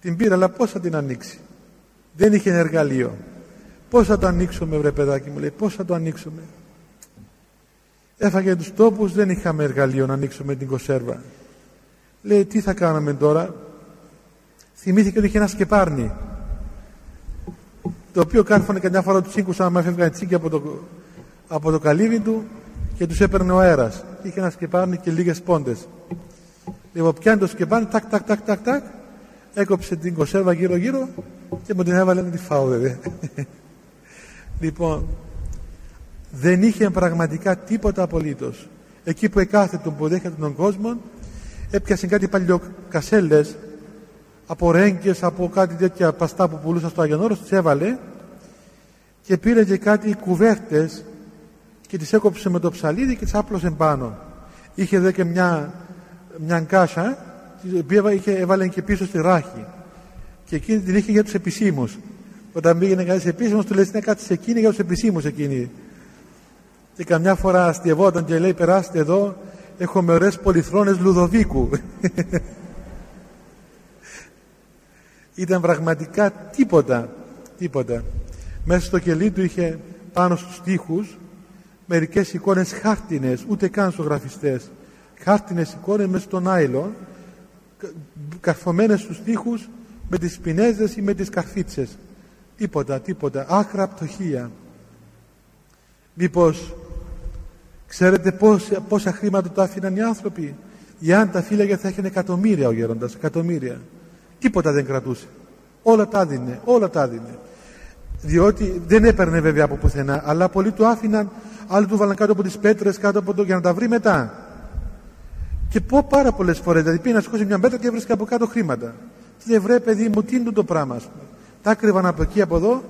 Την πήρα, αλλά πώς θα την ανοίξει; Δεν είχε εργαλείο. πώς θα το ανοίξουμε βρε παιδάκι μου λέει πώς θα το ανοίξουμε; Έφαγε τους τόπους δεν είχαμε εργαλείο να ανοίξουμε την κοσέρβα λέει τι θα κάναμε τώρα; Θυμήθηκε ότι είχε ένα σκεπάρνι το οποίο κάρφωνε καμιά φορά τους τσίγκους άμα έφευγαν τσίγκοι από το, από το καλύβι του και τους έπαιρνε ο αέρας. Είχε ένα σκεπάρνι και λίγες πόντες. Λοιπόν πιάνει το σκεπάρνι τάκ τάκ τάκ τάκ τάκ έκοψε την κοσέρβα γύρω γύρω και μου την έβαλε να τη φάω βέβαια. [LAUGHS] Λοιπόν δεν είχε πραγματικά τίποτα απολύτως. Εκεί που εκάθετο που δέχεται τον κόσμο έπιασε κάτι παλιοκασέλες από ρέγγες, από κάτι τέτοια παστά που πουλούσα στο Άγιον τις έβαλε και πήρε και κάτι κουβέρτες και τις έκοψε με το ψαλίδι και τις άπλωσε πάνω. Είχε δε και μια, μια κάσα την οποία είχε, έβαλε και πίσω στη ράχη και εκείνη την είχε για τους επισήμους. Όταν πήγαινε κανείς επίσημος του λέει να κάτσει εκείνη για τους επισήμους εκείνη. Και καμιά φορά αστειευόταν και λέει περάστε εδώ έχουμε ωραίες πολυθρόνες Λουδοβίκου. [LAUGHS] Ήταν πραγματικά τίποτα, τίποτα. Μέσα στο κελί του είχε πάνω στους τοίχους μερικές εικόνες χάρτινες, ούτε καν ζωγραφιστές. Χάρτινες εικόνες μέσα στο άιλον, καρφωμένες στους τοίχους με τις πινέζες ή με τις καρφίτσες. Τίποτα, τίποτα. Άκρα πτωχία. Μήπως ξέρετε πόσα, πόσα χρήματα το άφηναν οι άνθρωποι; αν τα φύλαγε θα είχαν εκατομμύρια ο γέροντας, εκατομμύρια. Τίποτα δεν κρατούσε. Όλα τα δίνε, όλα τα δίνε. Διότι δεν έπαιρνε βέβαια από πουθενά, αλλά πολλοί του άφηναν, άλλοι του βάλαν κάτω από τις πέτρες, κάτω από το για να τα βρει μετά. Και πω πάρα πολλές φορές, δηλαδή πήγε να σηκώσει μια πέτρα και έβρισκε από κάτω χρήματα. Τι δεν βρε, παιδί μου, τι είναι το πράγμα, πούμε. Τα κρύβαν από εκεί από εδώ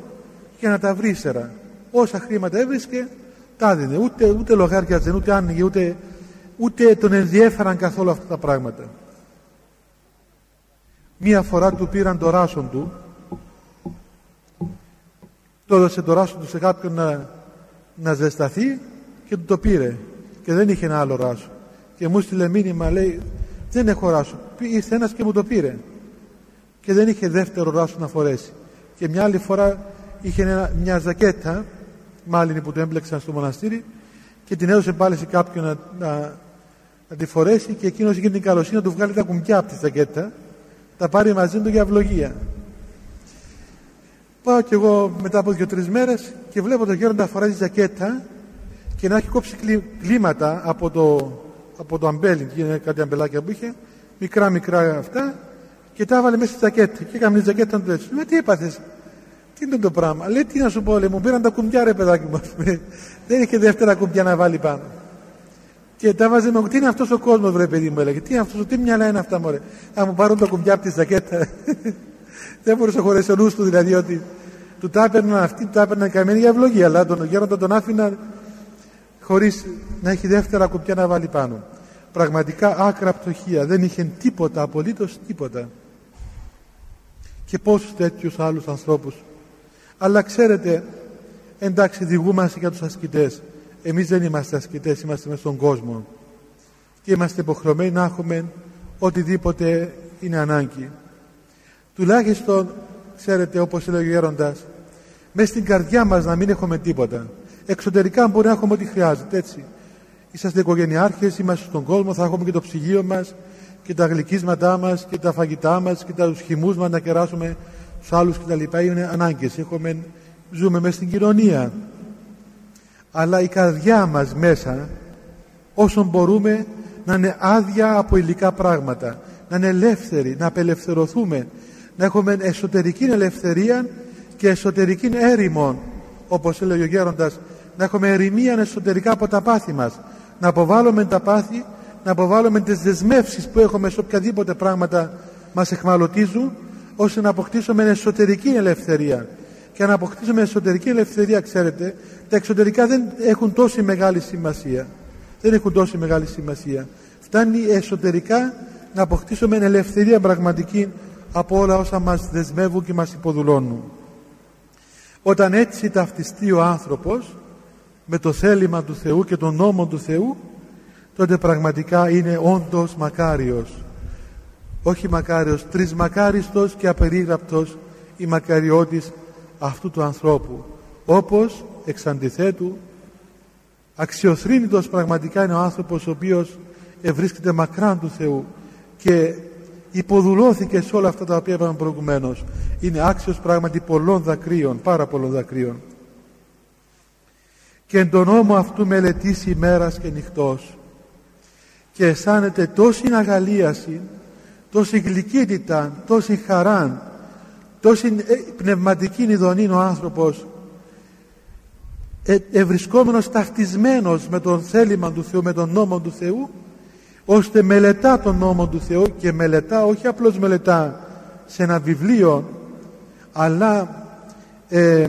και να τα βρει ύστερα. Όσα χρήματα έβρισκε, τα δίνε. Ούτε, ούτε λογάριαζε, ούτε άνοιγε, ούτε, ούτε τον ενδιέφεραν καθόλου αυτά τα πράγματα. Μία φορά του πήραν το ράσον του, το έδωσε το ράσον του σε κάποιον να, να ζεσταθεί και του το πήρε και δεν είχε ένα άλλο ράσο. Και μου στείλε μήνυμα, λέει, δεν έχω ράσο. Ήρθε ένας και μου το πήρε. Και δεν είχε δεύτερο ράσο να φορέσει. Και μια άλλη φορά είχε μια ζακέτα, μάλλον που το έμπλεξαν στο μοναστήρι, και την έδωσε πάλι σε κάποιον να, να, να τη φορέσει και εκείνος είχε την καλοσύνη να του βγάλει τα κουμπιά από τη ζακέτα τα πάρει μαζί του για ευλογία. Πάω κι εγώ μετά από δύο-τρεις μέρες και βλέπω τον γέροντα φοράει τη ζακέτα και να έχει κόψει κλίματα από το, από το αμπέλι, είναι κάτι αμπελάκια που είχε, μικρά μικρά αυτά, και τα έβαλε μέσα στη ζακέτα. Και έκαμε τη ζακέτα του έτσι. Μα τι έπαθες, τι είναι το πράγμα; Λέει τι να σου πω, λέει, μου πήραν τα κουμπιά ρε παιδάκι μου. Δεν είχε δεύτερα κουμπιά να βάλει πάνω. Και τα βάζει με τι είναι αυτός ο κόσμος, βρε παιδί μου, έλεγε. Τι είναι αυτός, τι μυαλά είναι αυτά, μωρέ. Να μου πάρουν το κουμπιά από τη ζακέτα. [LAUGHS] Δεν μπορούσε να χωρέσει ο νους του, δηλαδή ότι του τα έπαιρναν αυτοί, του τα έπαιρναν καημένοι για ευλογία, αλλά τον γέροντα τον άφηναν χωρίς να έχει δεύτερα κουμπιά να βάλει πάνω. Πραγματικά άκρα πτωχία, δεν είχε τίποτα, απολύτως τίποτα. Και πόσους τέτοιους άλλους ανθρώπους. Αλλά ξέρετε, εντάξει, διηγούμαστε για τους ασκητές. Εμείς δεν είμαστε ασκητές, είμαστε μέσα στον κόσμο και είμαστε υποχρεωμένοι να έχουμε οτιδήποτε είναι ανάγκη. Τουλάχιστον, ξέρετε, όπως λέει ο Γέροντας, μέσα στην καρδιά μας να μην έχουμε τίποτα. Εξωτερικά μπορεί να έχουμε ό,τι χρειάζεται, έτσι. Είσαστε οικογενειάρχες, είμαστε στον κόσμο, θα έχουμε και το ψυγείο μας και τα γλυκίσματά μας και τα φαγητά μας και τα χυμούς μας να κεράσουμε στους άλλους κτλ. Είναι ανάγκες. Έχουμε, ζούμε μέσα στην κοινωνία αλλά η καρδιά μας μέσα όσο μπορούμε να είναι άδεια από υλικά πράγματα να είναι ελεύθεροι, να απελευθερωθούμε να έχουμε εσωτερική ελευθερία και εσωτερική έρημο όπως έλεγε ο Γέροντας να έχουμε ερημία εσωτερικά από τα πάθη μας να αποβάλουμε τα πάθη να αποβάλουμε τις δεσμεύσεις που έχουμε σε οποιαδήποτε πράγματα μας εχμαλωτίζουν ώστε να αποκτήσουμε εσωτερική ελευθερία. Και να αποκτήσουμε εσωτερική ελευθερία ξέρετε τα εξωτερικά δεν έχουν τόση μεγάλη σημασία. Δεν έχουν τόση μεγάλη σημασία. Φτάνει εσωτερικά να αποκτήσουμε ελευθερία πραγματική από όλα όσα μας δεσμεύουν και μας υποδουλώνουν. Όταν έτσι ταυτιστεί ο άνθρωπος με το θέλημα του Θεού και τον νόμο του Θεού τότε πραγματικά είναι όντως μακάριος. Όχι μακάριος, τρισμακάριστος και απερίγραπτος η μακαριώτης αυτού του ανθρώπου όπως εξ αντιθέτου αξιοθρύνητος πραγματικά είναι ο άνθρωπος ο οποίος βρίσκεται μακράν του Θεού και υποδουλώθηκε σε όλα αυτά τα οποία είπαμε προηγουμένως. Είναι άξιος πράγματι πολλών δακρύων πάρα πολλών δακρύων. Και εν τον νόμο αυτού μελετήσει ημέρας και νυχτός. Και αισθάνεται τόση αγαλίαση τόση γλυκύτητα τόση χαρά τόση ε, πνευματική ειδονή ο άνθρωπος ε, ευρισκόμενος ταυτισμένος με τον θέλημα του Θεού με τον νόμο του Θεού ώστε μελετά τον νόμο του Θεού και μελετά όχι απλώς μελετά σε ένα βιβλίο αλλά ε,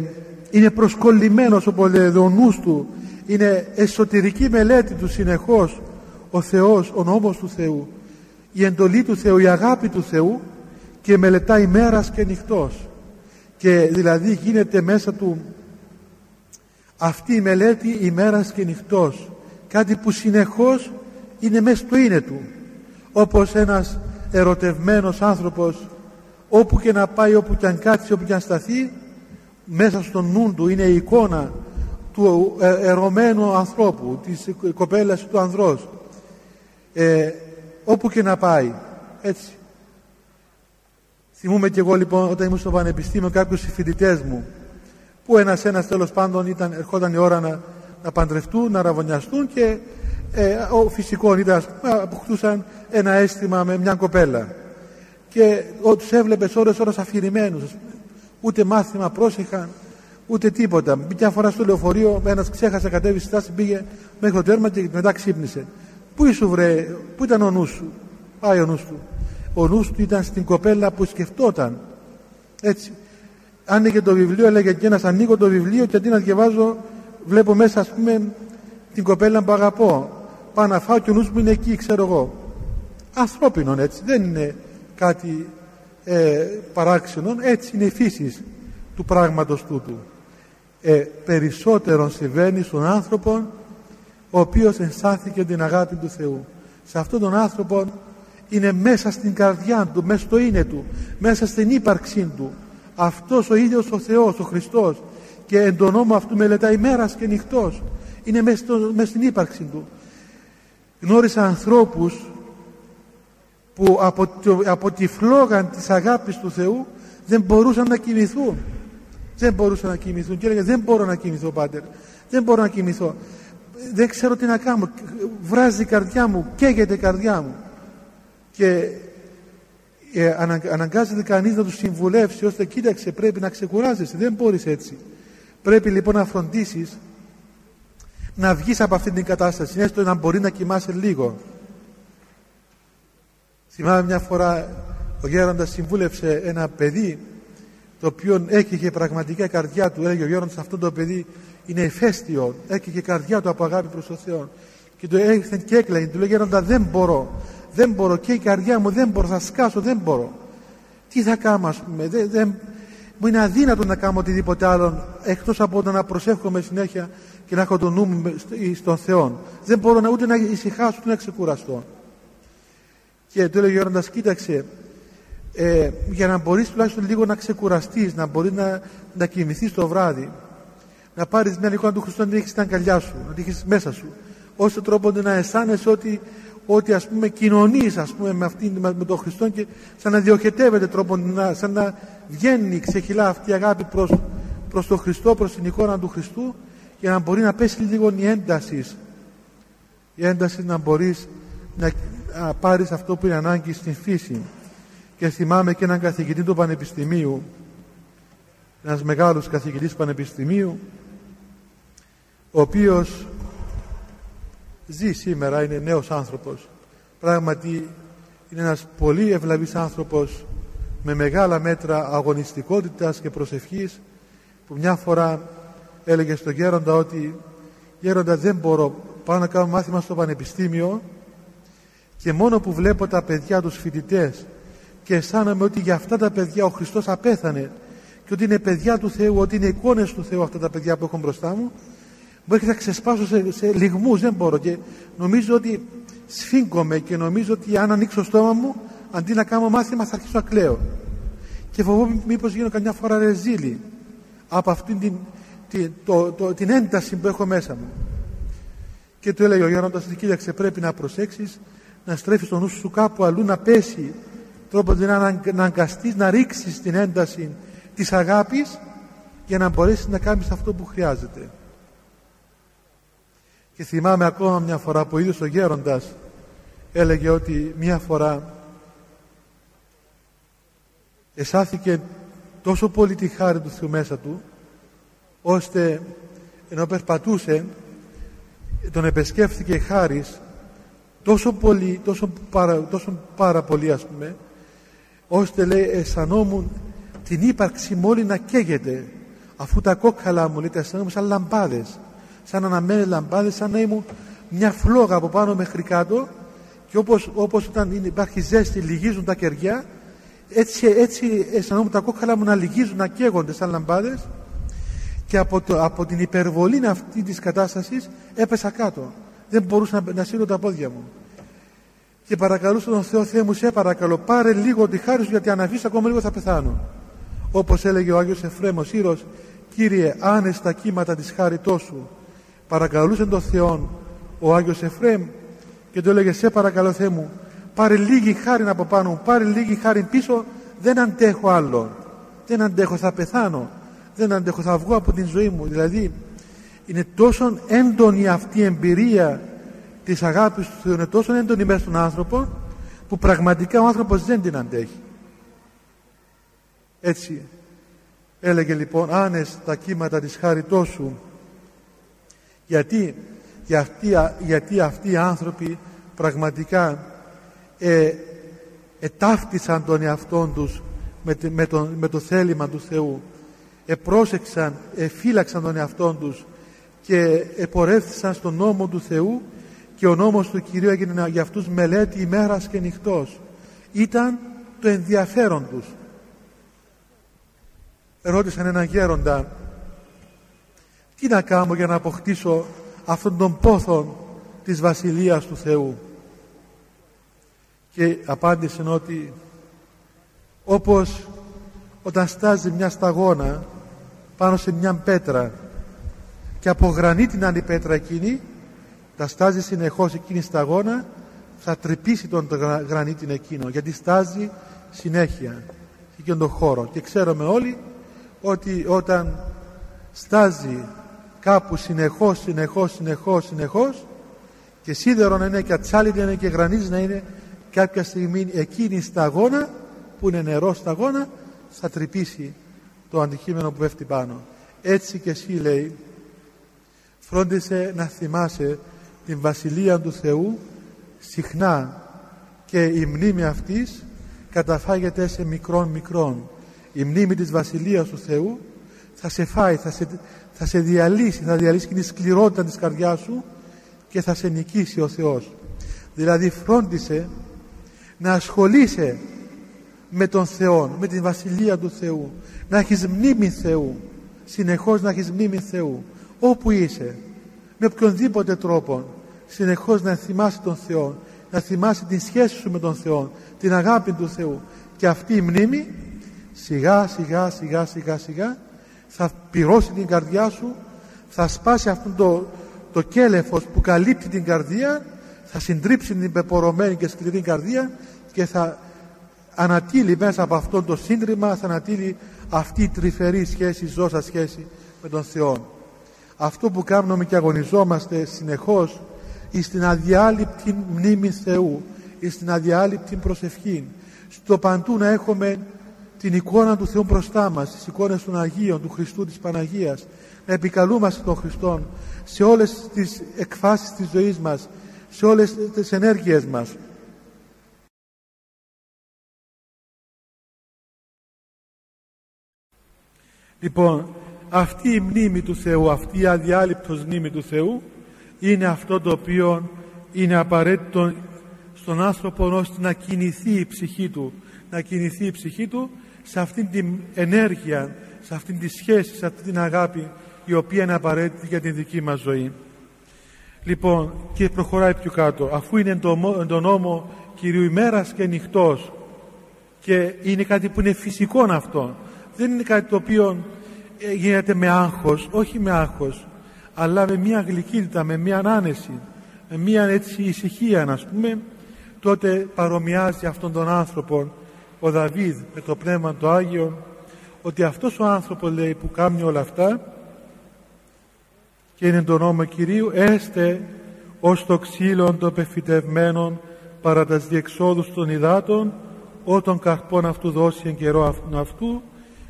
είναι προσκολλημένος όπως λέει ο νους του είναι εσωτερική μελέτη του συνεχώς ο Θεός, ο νόμος του Θεού η εντολή του Θεού, η αγάπη του Θεού και μελετά ημέρας και νυχτός. Και δηλαδή γίνεται μέσα του αυτή η μελέτη ημέρας και νυχτός. Κάτι που συνεχώς είναι μέσα στο είναι του. Όπως ένας ερωτευμένος άνθρωπος όπου και να πάει, όπου και αν κάτσει, όπου και αν σταθεί μέσα στο νου του είναι η εικόνα του ε, ερωμένου ανθρώπου της κοπέλας του ανδρός. Ε, όπου και να πάει έτσι. Θυμούμαι και εγώ λοιπόν όταν ήμουν στο πανεπιστήμιο κάποιους φοιτητές μου που ένας ένας τέλος πάντων ήταν, ερχόταν η ώρα να, να παντρευτούν, να ραβωνιαστούν και ε, ο φυσικός ήταν αποκτούσαν ένα αίσθημα με μια κοπέλα. Και τους έβλεπες ώρες ώρες αφηρημένους ούτε μάθημα πρόσεχαν ούτε τίποτα. Μια φορά στο λεωφορείο ένας ξέχασε κατέβει στη στάση πήγε μέχρι το τέρμα και μετά ξύπνησε. Πού ήσου βρε, πού ήταν ο νους σου; Πάει ο νους του. Ο νους του ήταν στην κοπέλα που σκεφτόταν. Έτσι άνοιγε το βιβλίο έλεγε και ένας ανοίγω το βιβλίο και αντί να διαβάζω βλέπω μέσα ας πούμε την κοπέλα που αγαπώ. Πάω να φάω και ο νους μου είναι εκεί ξέρω εγώ ανθρώπινο έτσι. Δεν είναι κάτι ε, παράξενο έτσι είναι η φύση του πράγματος τούτου. Ε, περισσότερον συμβαίνει στον άνθρωπο ο οποίος ενσάθηκε την αγάπη του Θεού. Σε αυτόν τον άνθρωπο είναι μέσα στην καρδιά του μέσα στο είναι του μέσα στην ύπαρξή του αυτός ο ίδιος ο Θεός ο Χριστός και εν τον νόμο αυτού μελετάει μέρας και νυχτός. Είναι μέσα, στο, μέσα στην ύπαρξη του. Γνώρισα ανθρώπους που από, από τη φλόγα της αγάπης του Θεού δεν μπορούσαν να κοιμηθούν. Δεν μπορούσαν να κοιμηθούν. Και έλεγε δεν μπορώ να κοιμηθώ πάτερ. Δεν μπορώ να κοιμηθώ. Δεν ξέρω τι να κάνω. Βράζει η καρδιά μου καίγεται η καρδιά μου και ε, αναγκάζεται κανείς να τους συμβουλεύσει ώστε κοίταξε πρέπει να ξεκουράζεσαι δεν μπορείς έτσι πρέπει λοιπόν να φροντίσεις να βγεις από αυτή την κατάσταση έστω να μπορεί να κοιμάσαι λίγο. Θυμάμαι μια φορά ο γέροντας συμβούλευσε ένα παιδί το οποίο έκυγε πραγματικά καρδιά του. Έλεγε ο γέροντας αυτό το παιδί είναι εφέστιο έκυγε καρδιά του από αγάπη προς τον Θεό και του έρθει και έκλαιγε του λέει γέροντα δεν μπορώ δεν μπορώ και η καρδιά μου δεν μπορώ θα σκάσω δεν μπορώ. Τι θα κάνω ας πούμε δεν, δεν, μου είναι αδύνατο να κάνω οτιδήποτε άλλο εκτός από το να προσεύχομαι συνέχεια και να έχω το νου μου στον Θεό δεν μπορώ να, ούτε να ησυχάσω ούτε να ξεκουραστώ. Και του έλεγε ο Γέροντας κοίταξε ε, για να μπορείς τουλάχιστον λίγο να ξεκουραστείς να μπορείς να, να κοιμηθείς το βράδυ να πάρεις μια εικόνα του Χριστού να την έχεις στην αγκαλιά σου να την έχεις μέσα σου όσο τρόπο να αισθάνεσαι ότι ότι ας πούμε κοινωνείς ας πούμε με, αυτήν, με τον Χριστό και σαν να διοχετεύεται τρόπο να, σαν να βγαίνει ξεχυλά αυτή η αγάπη προς, προς τον Χριστό προς την εικόνα του Χριστού για να μπορεί να πέσει λίγο η ένταση. Η ένταση να μπορείς να, να πάρεις αυτό που είναι ανάγκη στην φύση. Και θυμάμαι και έναν καθηγητή του Πανεπιστημίου ένας μεγάλος καθηγητής του Πανεπιστημίου ο οποίος ζει σήμερα, είναι νέος άνθρωπος. Πράγματι είναι ένας πολύ ευλαβής άνθρωπος με μεγάλα μέτρα αγωνιστικότητας και προσευχής που μια φορά έλεγε στον Γέροντα ότι Γέροντα δεν μπορώ πάω να κάνω μάθημα στο πανεπιστήμιο και μόνο που βλέπω τα παιδιά τους φοιτητές και αισθάνομαι ότι για αυτά τα παιδιά ο Χριστός απέθανε και ότι είναι παιδιά του Θεού, ότι είναι εικόνες του Θεού αυτά τα παιδιά που έχω μπροστά μου Μπορεί να ξεσπάσω σε, σε λιγμούς, δεν μπορώ. Και νομίζω ότι σφίγγομαι και νομίζω ότι αν ανοίξω το στόμα μου, αντί να κάνω μάθημα, θα αρχίσω να κλαίω. Και φοβόμαι μήπως γίνω καμιά φορά ρεζίλη από αυτήν την, το, το, την ένταση που έχω μέσα μου. Και του έλεγε ο Γέροντας ότι κοίταξε πρέπει να προσέξεις να στρέφεις τον νου σου κάπου αλλού να πέσει τρόπο να, να αγκαστείς να ρίξεις την ένταση της αγάπης για να μπορέσεις να κάνεις αυτό που χρειάζεται. Και θυμάμαι ακόμα μια φορά που ο ίδιος ο Γέροντας έλεγε ότι μια φορά εσάθηκε τόσο πολύ τη χάρη του Θεού μέσα του ώστε ενώ περπατούσε τον επεσκέφθηκε χάρης τόσο πολύ, τόσο πάρα, τόσο πάρα πολύ ας πούμε ώστε λέει αισθανόμουν την ύπαρξη μόλι να καίγεται αφού τα κόκκαλα μου λέει τα αισθανόμουν σαν λαμπάδες σαν αναμένες λαμπάδες σαν να ήμουν μια φλόγα από πάνω μέχρι κάτω. Και όπως, όπως όταν υπάρχει ζέστη λυγίζουν τα κεριά έτσι, έτσι αισθανόμουν τα κόκκαλα μου να λυγίζουν, να καίγονται σαν λαμπάδες. Και από, το, από την υπερβολή αυτή της κατάστασης έπεσα κάτω. Δεν μπορούσα να, να σύρω τα πόδια μου. Και παρακαλούσα τον Θεό Θεέ μου σε παρακαλώ πάρε λίγο τη χάρη σου γιατί αν αφήσω ακόμα λίγο θα πεθάνω όπως έλεγε ο Άγιος Εφρέμος Ήρος Κύριε άνες τα κύματα της χάριτός σου παρακαλούσε τον Θεό ο Άγιος Εφρέμ και του έλεγε σε παρακαλώ Θεέ μου πάρε λίγη χάρη από πάνω μου πάρε λίγη χάρη πίσω δεν αντέχω άλλο. Δεν αντέχω θα πεθάνω. Δεν αντέχω θα βγω από την ζωή μου δηλαδή είναι τόσο έντονη αυτή η εμπειρία της αγάπης του Θεού είναι τόσο έντονη μέσα στον άνθρωπο που πραγματικά ο άνθρωπος δεν την αντέχει. Έτσι έλεγε λοιπόν άνες τα κύματα της χάριτός σου γιατί, γιατί αυτοί οι άνθρωποι πραγματικά ε, ετάφτισαν τον εαυτό τους με, με, τον, με το θέλημα του Θεού. Επρόσεξαν, εφύλαξαν τον εαυτό τους και επορεύθησαν στον νόμο του Θεού και ο νόμος του Κυρίου έγινε για αυτούς μελέτη ημέρας και νυχτός. Ήταν το ενδιαφέρον τους. Ρώτησαν έναν γέροντα τι να κάνω για να αποκτήσω αυτόν τον πόθο της Βασιλείας του Θεού; Και απάντησε ότι όπως όταν στάζει μια σταγόνα πάνω σε μια πέτρα και από γρανί την άλλη πέτρα εκείνη τα στάζει συνεχώς εκείνη σταγόνα θα τρυπήσει τον γρανίτη εκείνο γιατί στάζει συνέχεια και τον χώρο. Και ξέρουμε όλοι ότι όταν στάζει κάπου συνεχώς, συνεχώς, συνεχώς, συνεχώς και σίδερο να είναι και ατσάλινο να είναι και γρανίζει να είναι κάποια στιγμή εκείνη η σταγόνα που είναι νερό σταγόνα θα τρυπήσει το αντικείμενο που πέφτει πάνω. Έτσι και εσύ λέει φρόντισε να θυμάσαι την Βασιλεία του Θεού συχνά και η μνήμη αυτής καταφάγεται σε μικρόν μικρόν. Η μνήμη της Βασιλείας του Θεού θα σε φάει, θα σε, θα σε διαλύσει, θα διαλύσει την σκληρότητα της καρδιάς σου και θα σε νικήσει ο Θεός. Δηλαδή φρόντισε να ασχολείσαι με τον Θεό, με την Βασιλεία του Θεού, να έχεις μνήμη Θεού, συνεχώς να έχεις μνήμη Θεού, όπου είσαι, με οποιονδήποτε τρόπο, συνεχώς να θυμάσαι τον Θεό, να θυμάσαι την σχέση σου με τον Θεό, την αγάπη του Θεού. Και αυτή η μνήμη σιγά σιγά σιγά σιγά σιγά θα πυρώσει την καρδιά σου θα σπάσει αυτό το, το κέλεφος που καλύπτει την καρδία θα συντρίψει την πεπορωμένη και σκληρή καρδία και θα ανατείλει μέσα από αυτό το σύντριμα θα ανατείλει αυτή η τρυφερή σχέση, ζώσα σχέση με τον Θεό. Αυτό που κάνουμε και αγωνιζόμαστε συνεχώς εις την αδιάλειπτη μνήμη Θεού, εις την αδιάλειπτη προσευχή, στο παντού να έχουμε την εικόνα του Θεού μπροστά μας, τις εικόνες των Αγίων, του Χριστού, της Παναγίας, να επικαλούμαστε τον Χριστό σε όλες τις εκφάσεις της ζωής μας, σε όλες τις ενέργειες μας. Λοιπόν, αυτή η μνήμη του Θεού, αυτή η αδιάλειπτος μνήμη του Θεού είναι αυτό το οποίο είναι απαραίτητο στον άνθρωπο ώστε να κινηθεί η ψυχή του, να κινηθεί η ψυχή του σε αυτήν την ενέργεια, σε αυτήν τη σχέση, σε αυτήν την αγάπη η οποία είναι απαραίτητη για την δική μας ζωή. Λοιπόν, και προχωράει πιο κάτω. Αφού είναι το νόμο Κυρίου ημέρας και νυχτός και είναι κάτι που είναι φυσικό αυτό. Δεν είναι κάτι το οποίο ε, γίνεται με άγχος, όχι με άγχος, αλλά με μια γλυκύτητα, με μια άνεση, με μια έτσι ησυχία, να πούμε, τότε παρομοιάζει αυτόν τον άνθρωπο ο Δαβίδ με το Πνεύμα του Άγιο ότι αυτός ο άνθρωπος λέει που κάνει όλα αυτά και είναι το όνομα Κυρίου έστε ως το ξύλο των πεφυτευμένων παρά τα διεξόδους των υδάτων όταν καρπών αυτού δώσει εν καιρό αυτού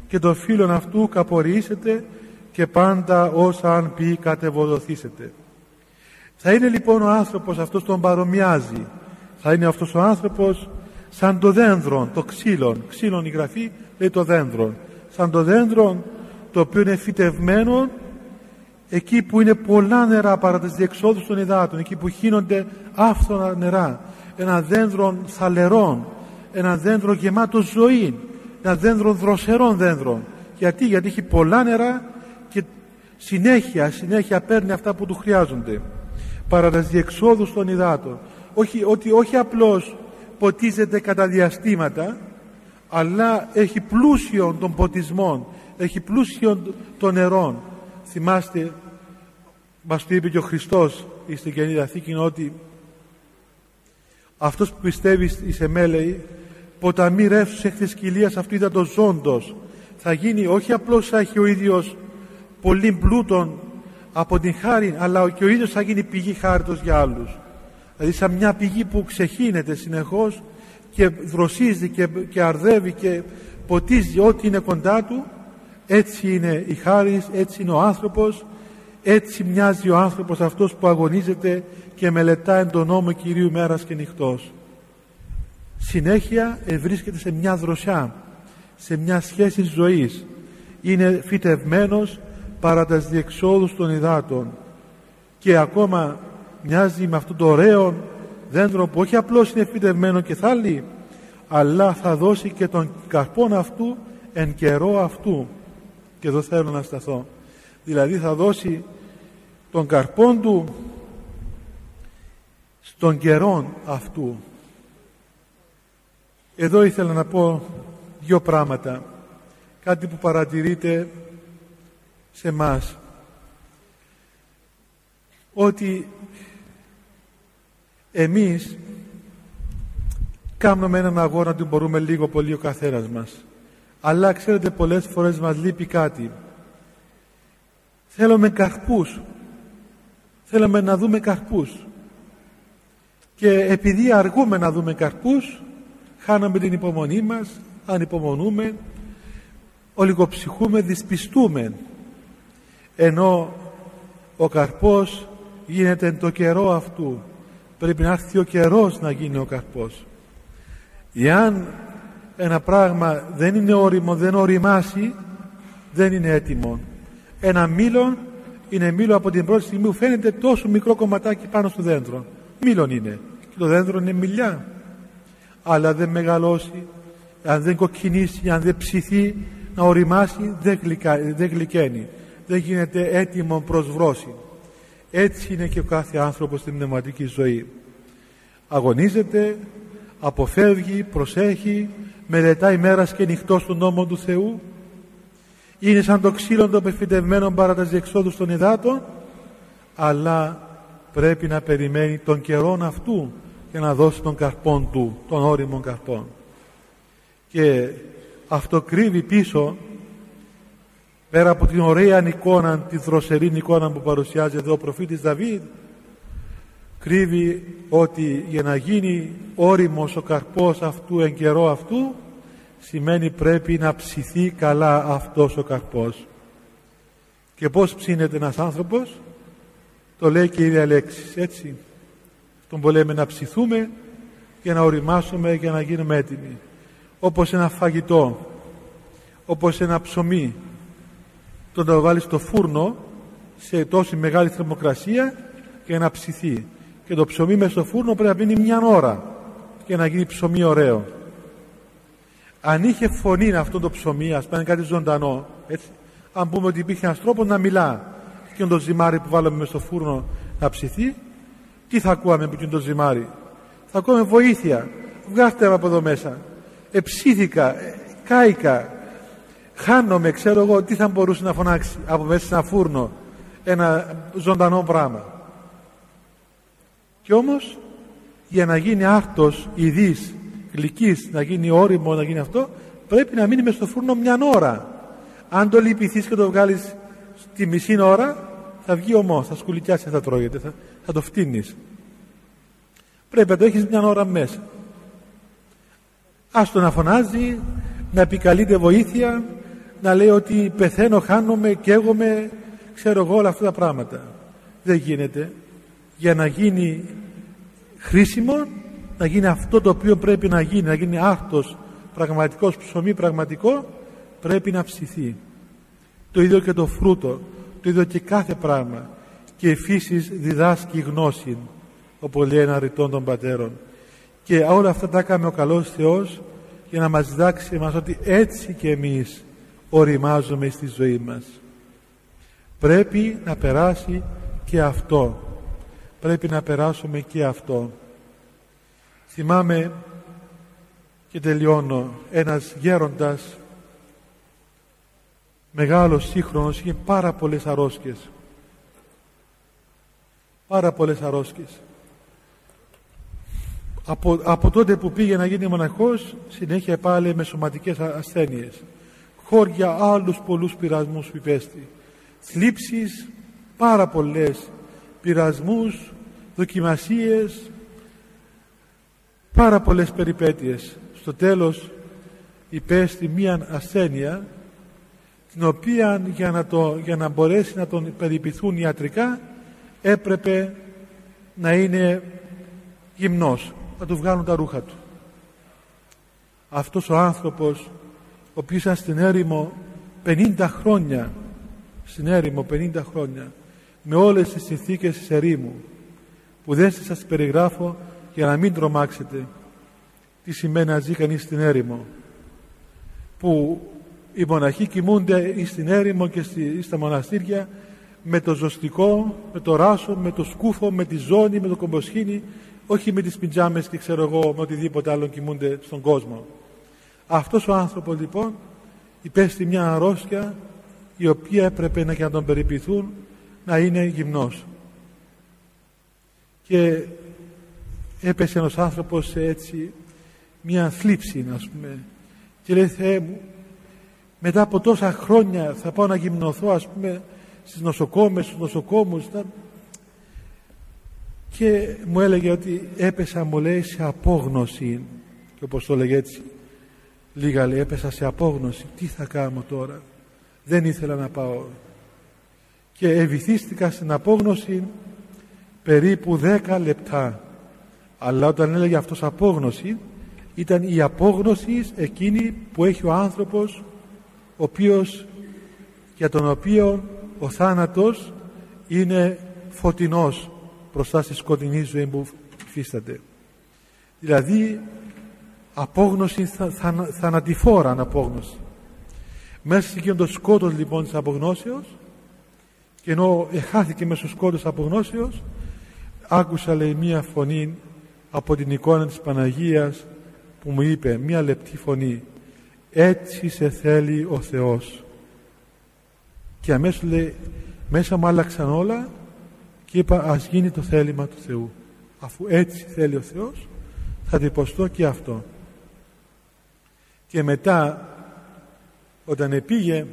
και το φίλον αυτού καπορίσετε και πάντα όσα αν πει κατεβοδοθήσετε. Θα είναι λοιπόν ο άνθρωπος αυτός τον παρομοιάζει. Θα είναι αυτός ο άνθρωπος σαν το δένδρο, το ξύλο. Ξύλον η γραφή λέει το δένδρο. Σαν το δένδρο το οποίο είναι φυτευμένο εκεί που είναι πολλά νερά παρά τις διεξόδους των υδάτων, εκεί που χύνονται άφθονα νερά. Ένα δένδρο θαλερών, ένα δέντρο γεμάτο ζωή, ένα δέντρο δροσερών δέντρων. Γιατί, γιατί έχει πολλά νερά και συνέχεια, συνέχεια παίρνει αυτά που του χρειάζονται. Παρά τις διεξόδους των υδάτων. Όχι, ότι όχι απλώς ποτίζεται κατά διαστήματα, αλλά έχει πλούσιο των ποτισμών, έχει πλούσιο των νερών. Θυμάστε, μας το είπε και ο Χριστός στην Καινή Διαθήκη ότι αυτός που πιστεύει σε με λέει ποταμί ρεύσους εκ της κοιλίας αυτού ήταν το ζώντος θα γίνει όχι απλώς θα έχει ο ίδιος πολύ πλούτον από την χάρη αλλά και ο ίδιος θα γίνει πηγή χάριτος για άλλους δηλαδή σαν μια πηγή που ξεχύνεται συνεχώς και δροσίζει και, και αρδεύει και ποτίζει ό,τι είναι κοντά του έτσι είναι η χάρη, έτσι είναι ο άνθρωπος έτσι μοιάζει ο άνθρωπος αυτός που αγωνίζεται και μελετάει τον νόμο Κυρίου μέρας και νυχτός. Συνέχεια βρίσκεται σε μια δροσιά σε μια σχέση ζωής. Είναι φυτευμένος παρά τα διεξόδους των υδάτων. Και ακόμα μοιάζει με αυτό το ωραίο δέντρο που όχι απλώς είναι φυτευμένο και θάλει αλλά θα δώσει και τον καρπόν αυτού εν καιρό αυτού. Και εδώ θέλω να σταθώ. Δηλαδή θα δώσει τον καρπόν του στον καιρό αυτού. Εδώ ήθελα να πω δύο πράγματα. Κάτι που παρατηρείτε σε μας. Ότι εμείς κάνουμε έναν αγώνα ότι μπορούμε λίγο πολύ ο καθένας μας. Αλλά ξέρετε πολλές φορές μας λείπει κάτι. Θέλουμε καρπούς. Θέλουμε να δούμε καρπούς. Και επειδή αργούμε να δούμε καρπούς χάνουμε την υπομονή μας ανυπομονούμε ολιγοψυχούμε, δυσπιστούμε. Ενώ ο καρπός γίνεται το καιρό αυτού πρέπει να έρθει ο καιρός να γίνει ο καρπός. Εάν ένα πράγμα δεν είναι όριμο δεν οριμάσει δεν είναι έτοιμο. Ένα μήλο είναι μήλο από την πρώτη στιγμή που φαίνεται τόσο μικρό κομματάκι πάνω στο δέντρο. Μήλον είναι. Και το δέντρο είναι μιλιά. Αλλά δεν μεγαλώσει αν δεν κοκκινήσει, αν δεν ψηθεί να οριμάσει δεν, γλυκά, δεν γλυκαίνει. Δεν γίνεται έτοιμο προς βρώση έτσι είναι και ο κάθε άνθρωπος στην πνευματική ζωή αγωνίζεται αποφεύγει, προσέχει μελετάει μέρας και νυχτός τον νόμο του Θεού είναι σαν το ξύλο των πεφυτευμένων παρά τα διεξόδους των υδάτων αλλά πρέπει να περιμένει τον καιρόν αυτού και να δώσει τον καρπόν του, τον όριμον καρπόν. Και αυτό κρύβει πίσω, πέρα από την ωραία εικόνα, τη δροσερή εικόνα που παρουσιάζει εδώ ο προφήτης Δαβίδ, κρύβει ότι για να γίνει όριμος ο καρπός αυτού εν καιρό αυτού, σημαίνει πρέπει να ψηθεί καλά αυτός ο καρπός. Και πώς ψήνεται ένας άνθρωπος, το λέει και η ίδια λέξης, έτσι τον που λέμε να ψηθούμε για να οριμάσουμε για να γίνουμε έτοιμοι όπως ένα φαγητό όπως ένα ψωμί το να το βάλεις στο φούρνο σε τόση μεγάλη θερμοκρασία για να ψηθεί και το ψωμί μέσα στο φούρνο πρέπει να μείνει μια ώρα για να γίνει ψωμί ωραίο αν είχε φωνή αυτό το ψωμί ας πούμε κάτι ζωντανό έτσι, αν πούμε ότι υπήρχε ένας τρόπος να μιλά και το ζυμάρι που βάλαμε μέσα στο φούρνο να ψηθεί τι θα ακούαμε που το ζυμάρι; Θα ακούαμε βοήθεια. Βγάστε με από εδώ μέσα. Εψήθηκα, ε, κάηκα, χάνομαι ξέρω εγώ τι θα μπορούσε να φωνάξει από μέσα σε ένα φούρνο ένα ζωντανό πράγμα και όμως για να γίνει άρτος ειδής γλυκής να γίνει όριμο να γίνει αυτό πρέπει να μείνει μες στο φούρνο μια ώρα αν το λυπηθείς και το βγάλεις τη μισή ώρα θα βγει ομό, θα σκουλικιάσει, θα τρώγεται, θα, θα το φτύνεις. Πρέπει να το έχεις μια ώρα μέσα. Άστο να φωνάζει, να επικαλείται βοήθεια, να λέει ότι πεθαίνω, χάνομαι, καίγομαι, ξέρω εγώ όλα αυτά τα πράγματα. Δεν γίνεται. Για να γίνει χρήσιμο, να γίνει αυτό το οποίο πρέπει να γίνει, να γίνει άρτος πραγματικός ψωμί πραγματικό, πρέπει να ψηθεί. Το ίδιο και το φρούτο, το ίδιο και κάθε πράγμα. Και η φύση διδάσκει γνώση, όπως λέει ένα ρητό των πατέρων. Και όλα αυτά τα έκαμε ο καλός Θεός για να μας διδάξει εμάς ότι έτσι και εμείς οριμάζουμε στη ζωή μας. Πρέπει να περάσει και αυτό. Πρέπει να περάσουμε και αυτό. Θυμάμαι και τελειώνω ένας γέροντας μεγάλος σύγχρονος είχε πάρα πολλές αρρώσκες πάρα πολλές αρρώσκες από, από τότε που πήγε να γίνει μοναχός συνέχεια πάλι με σωματικές ασθένειες χώρια άλλους πολλούς πειρασμούς που υπέστη. Θλίψεις πάρα πολλές πειρασμούς δοκιμασίες πάρα πολλές περιπέτειες. Στο τέλος υπέστη μία ασθένεια την οποία για να, το, για να μπορέσει να τον περιποιηθούν ιατρικά έπρεπε να είναι γυμνός. Να του βγάλουν τα ρούχα του. Αυτός ο άνθρωπος ο οποίος ήταν στην έρημο 50 χρόνια στην έρημο 50 χρόνια με όλες τις συνθήκες της ερήμου που δεν σας περιγράφω για να μην τρομάξετε τι σημαίνει να ζει κανείς στην έρημο που οι μοναχοί κοιμούνται στην έρημο και στα μοναστήρια με το ζωστικό, με το ράσο, με το σκούφο, με τη ζώνη, με το κομποσχήνι όχι με τις πιτζάμες και ξέρω εγώ με οτιδήποτε άλλο κοιμούνται στον κόσμο αυτός ο άνθρωπος λοιπόν υπέστη μια αρρώστια η οποία έπρεπε να και να τον περιποιηθούν να είναι γυμνός. Και έπεσε ένας άνθρωπος σε έτσι μια θλίψη ας πούμε. Και λέει Θεέ μου μετά από τόσα χρόνια θα πάω να γυμνοθώ ας πούμε στις νοσοκόμες, στους νοσοκόμους και μου έλεγε ότι έπεσα μου λέει σε απόγνωση και όπως το έλεγε έτσι λίγα λέει έπεσα σε απόγνωση. Τι θα κάνω τώρα; Δεν ήθελα να πάω. Και ευηθίστηκα στην απόγνωση περίπου δέκα λεπτά. Αλλά όταν έλεγε αυτός απόγνωση ήταν η απόγνωση εκείνη που έχει ο άνθρωπος ο οποίος για τον οποίο ο θάνατος είναι φωτεινός μπροστά στη σκοτεινή ζωή που υφίσταται. Δηλαδή απόγνωση θα, θα, θανατηφόρα αναπόγνωση. Μέσα σε εκείνο το σκότος λοιπόν της απογνώσεως και ενώ εχάθηκε μέσα στο σκότος απογνώσεως άκουσα λέει μία φωνή από την εικόνα της Παναγίας που μου είπε μία λεπτή φωνή έτσι σε θέλει ο Θεός και αμέσως λέει μέσα μου άλλαξαν όλα και είπα ας γίνει το θέλημα του Θεού. Αφού έτσι θέλει ο Θεός θα τυπωστώ και αυτό και μετά όταν επήγε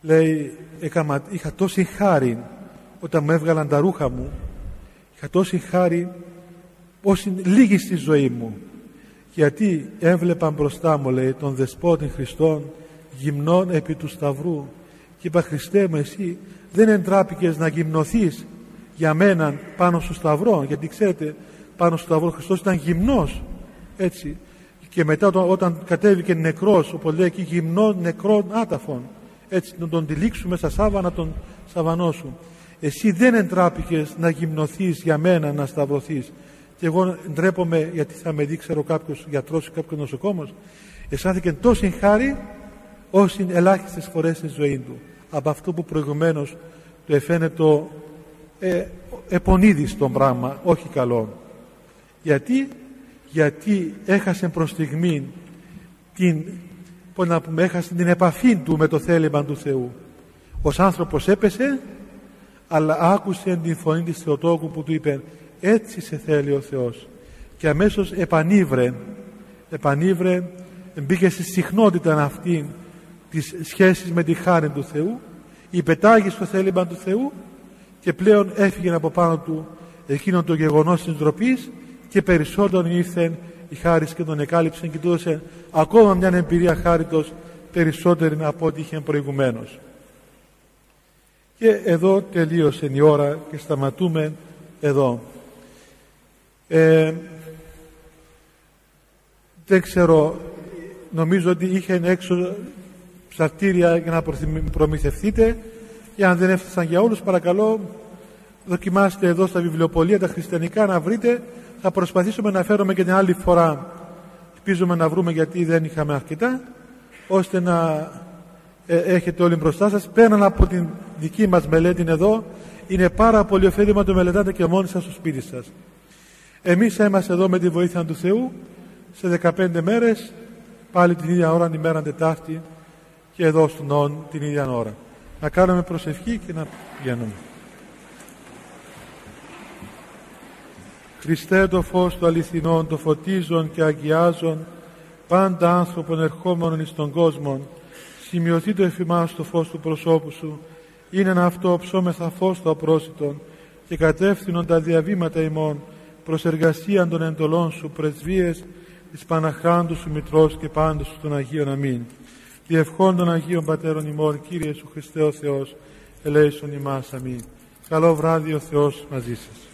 λέει είχα τόση χάρη όταν μου έβγαλαν τα ρούχα μου είχα τόση χάρη όση λίγη στη ζωή μου γιατί έβλεπα μπροστά μου λέει τον δεσπότη Χριστόν γυμνών επί του Σταυρού και είπα Χριστέ μου εσύ δεν εντράπηκες να γυμνοθείς για μένα πάνω στο Σταυρό γιατί ξέρετε πάνω στο Σταυρό Χριστός ήταν γυμνός έτσι και μετά όταν κατέβηκε νεκρός όπως λέει εκεί γυμνών νεκρών άταφων έτσι να τον τυλίξουμε στα σάβανα τον σαβανό εσύ δεν εντράπηκες να γυμνοθείς για μένα να σταυρωθείς. Και εγώ ντρέπομαι γιατί θα με δει ξέρω κάποιος γιατρός ή κάποιος νοσοκόμος. Αισθάνθηκε τόση χάρη όσοι ελάχιστες φορές στη ζωή του. Από αυτό που προηγουμένως του εφαίνεται το ε, επονίδιστο πράγμα όχι καλό. Γιατί γιατί έχασε προς στιγμή την πώς να πούμε έχασε την επαφή του με το θέλημα του Θεού. Ως άνθρωπος έπεσε αλλά άκουσε την φωνή της Θεοτόκου που του είπε έτσι σε θέλει ο Θεός και αμέσως επανήβρε επανήβρε μπήκε στη συχνότητα αυτή της σχέσης με τη χάρη του Θεού υπετάγει στο θέλημα του Θεού και πλέον έφυγε από πάνω του εκείνο το γεγονός της ντροπής και περισσότερο ήρθε η χάρη και τον εκάλυψε και του έδωσε ακόμα μια εμπειρία χάριτος περισσότερη από ό,τι είχε προηγουμένως. Και εδώ τελείωσε η ώρα και σταματούμε εδώ. Ε, δεν ξέρω, νομίζω ότι είχε έξω ψαρτήρια για να προμηθευτείτε και αν δεν έφτασαν για όλους παρακαλώ δοκιμάστε εδώ στα βιβλιοπολία τα χριστιανικά να βρείτε θα προσπαθήσουμε να φέρουμε και την άλλη φορά ελπίζουμε να βρούμε γιατί δεν είχαμε αρκετά ώστε να ε, έχετε όλοι μπροστά σας. Πέραν από την δική μας μελέτη εδώ είναι πάρα πολύ ωφέλιμα το μελετάτε και μόνοι σας στο σπίτι σας. Εμείς είμαστε εδώ με τη βοήθεια του Θεού σε 15 μέρες πάλι την ίδια ώρα την ημέρα Τετάρτη και εδώ στον νόν την ίδια ώρα. Να κάνουμε προσευχή και να πηγαίνουμε Χριστέ το φως του αληθινών, το φωτίζον και αγιάζον πάντα άνθρωπον ερχόμενον εις τον κόσμο σημειωθεί το εφημάς το φως του προσώπου σου είναι ένα αυτό ψώμεθα φως το απρόσιτον και κατεύθυνον τα διαβήματα ημών προς εργασία των εντολών σου πρεσβείες της Παναχράντου σου Μητρός και πάντως σου των Αγίων Αμήν. Διευχών των Αγίων Πατέρων ημών, Κύριε σου Χριστέ ο Θεός, ελέησον ημάς. Αμήν. Καλό βράδυ ο Θεός μαζί σας.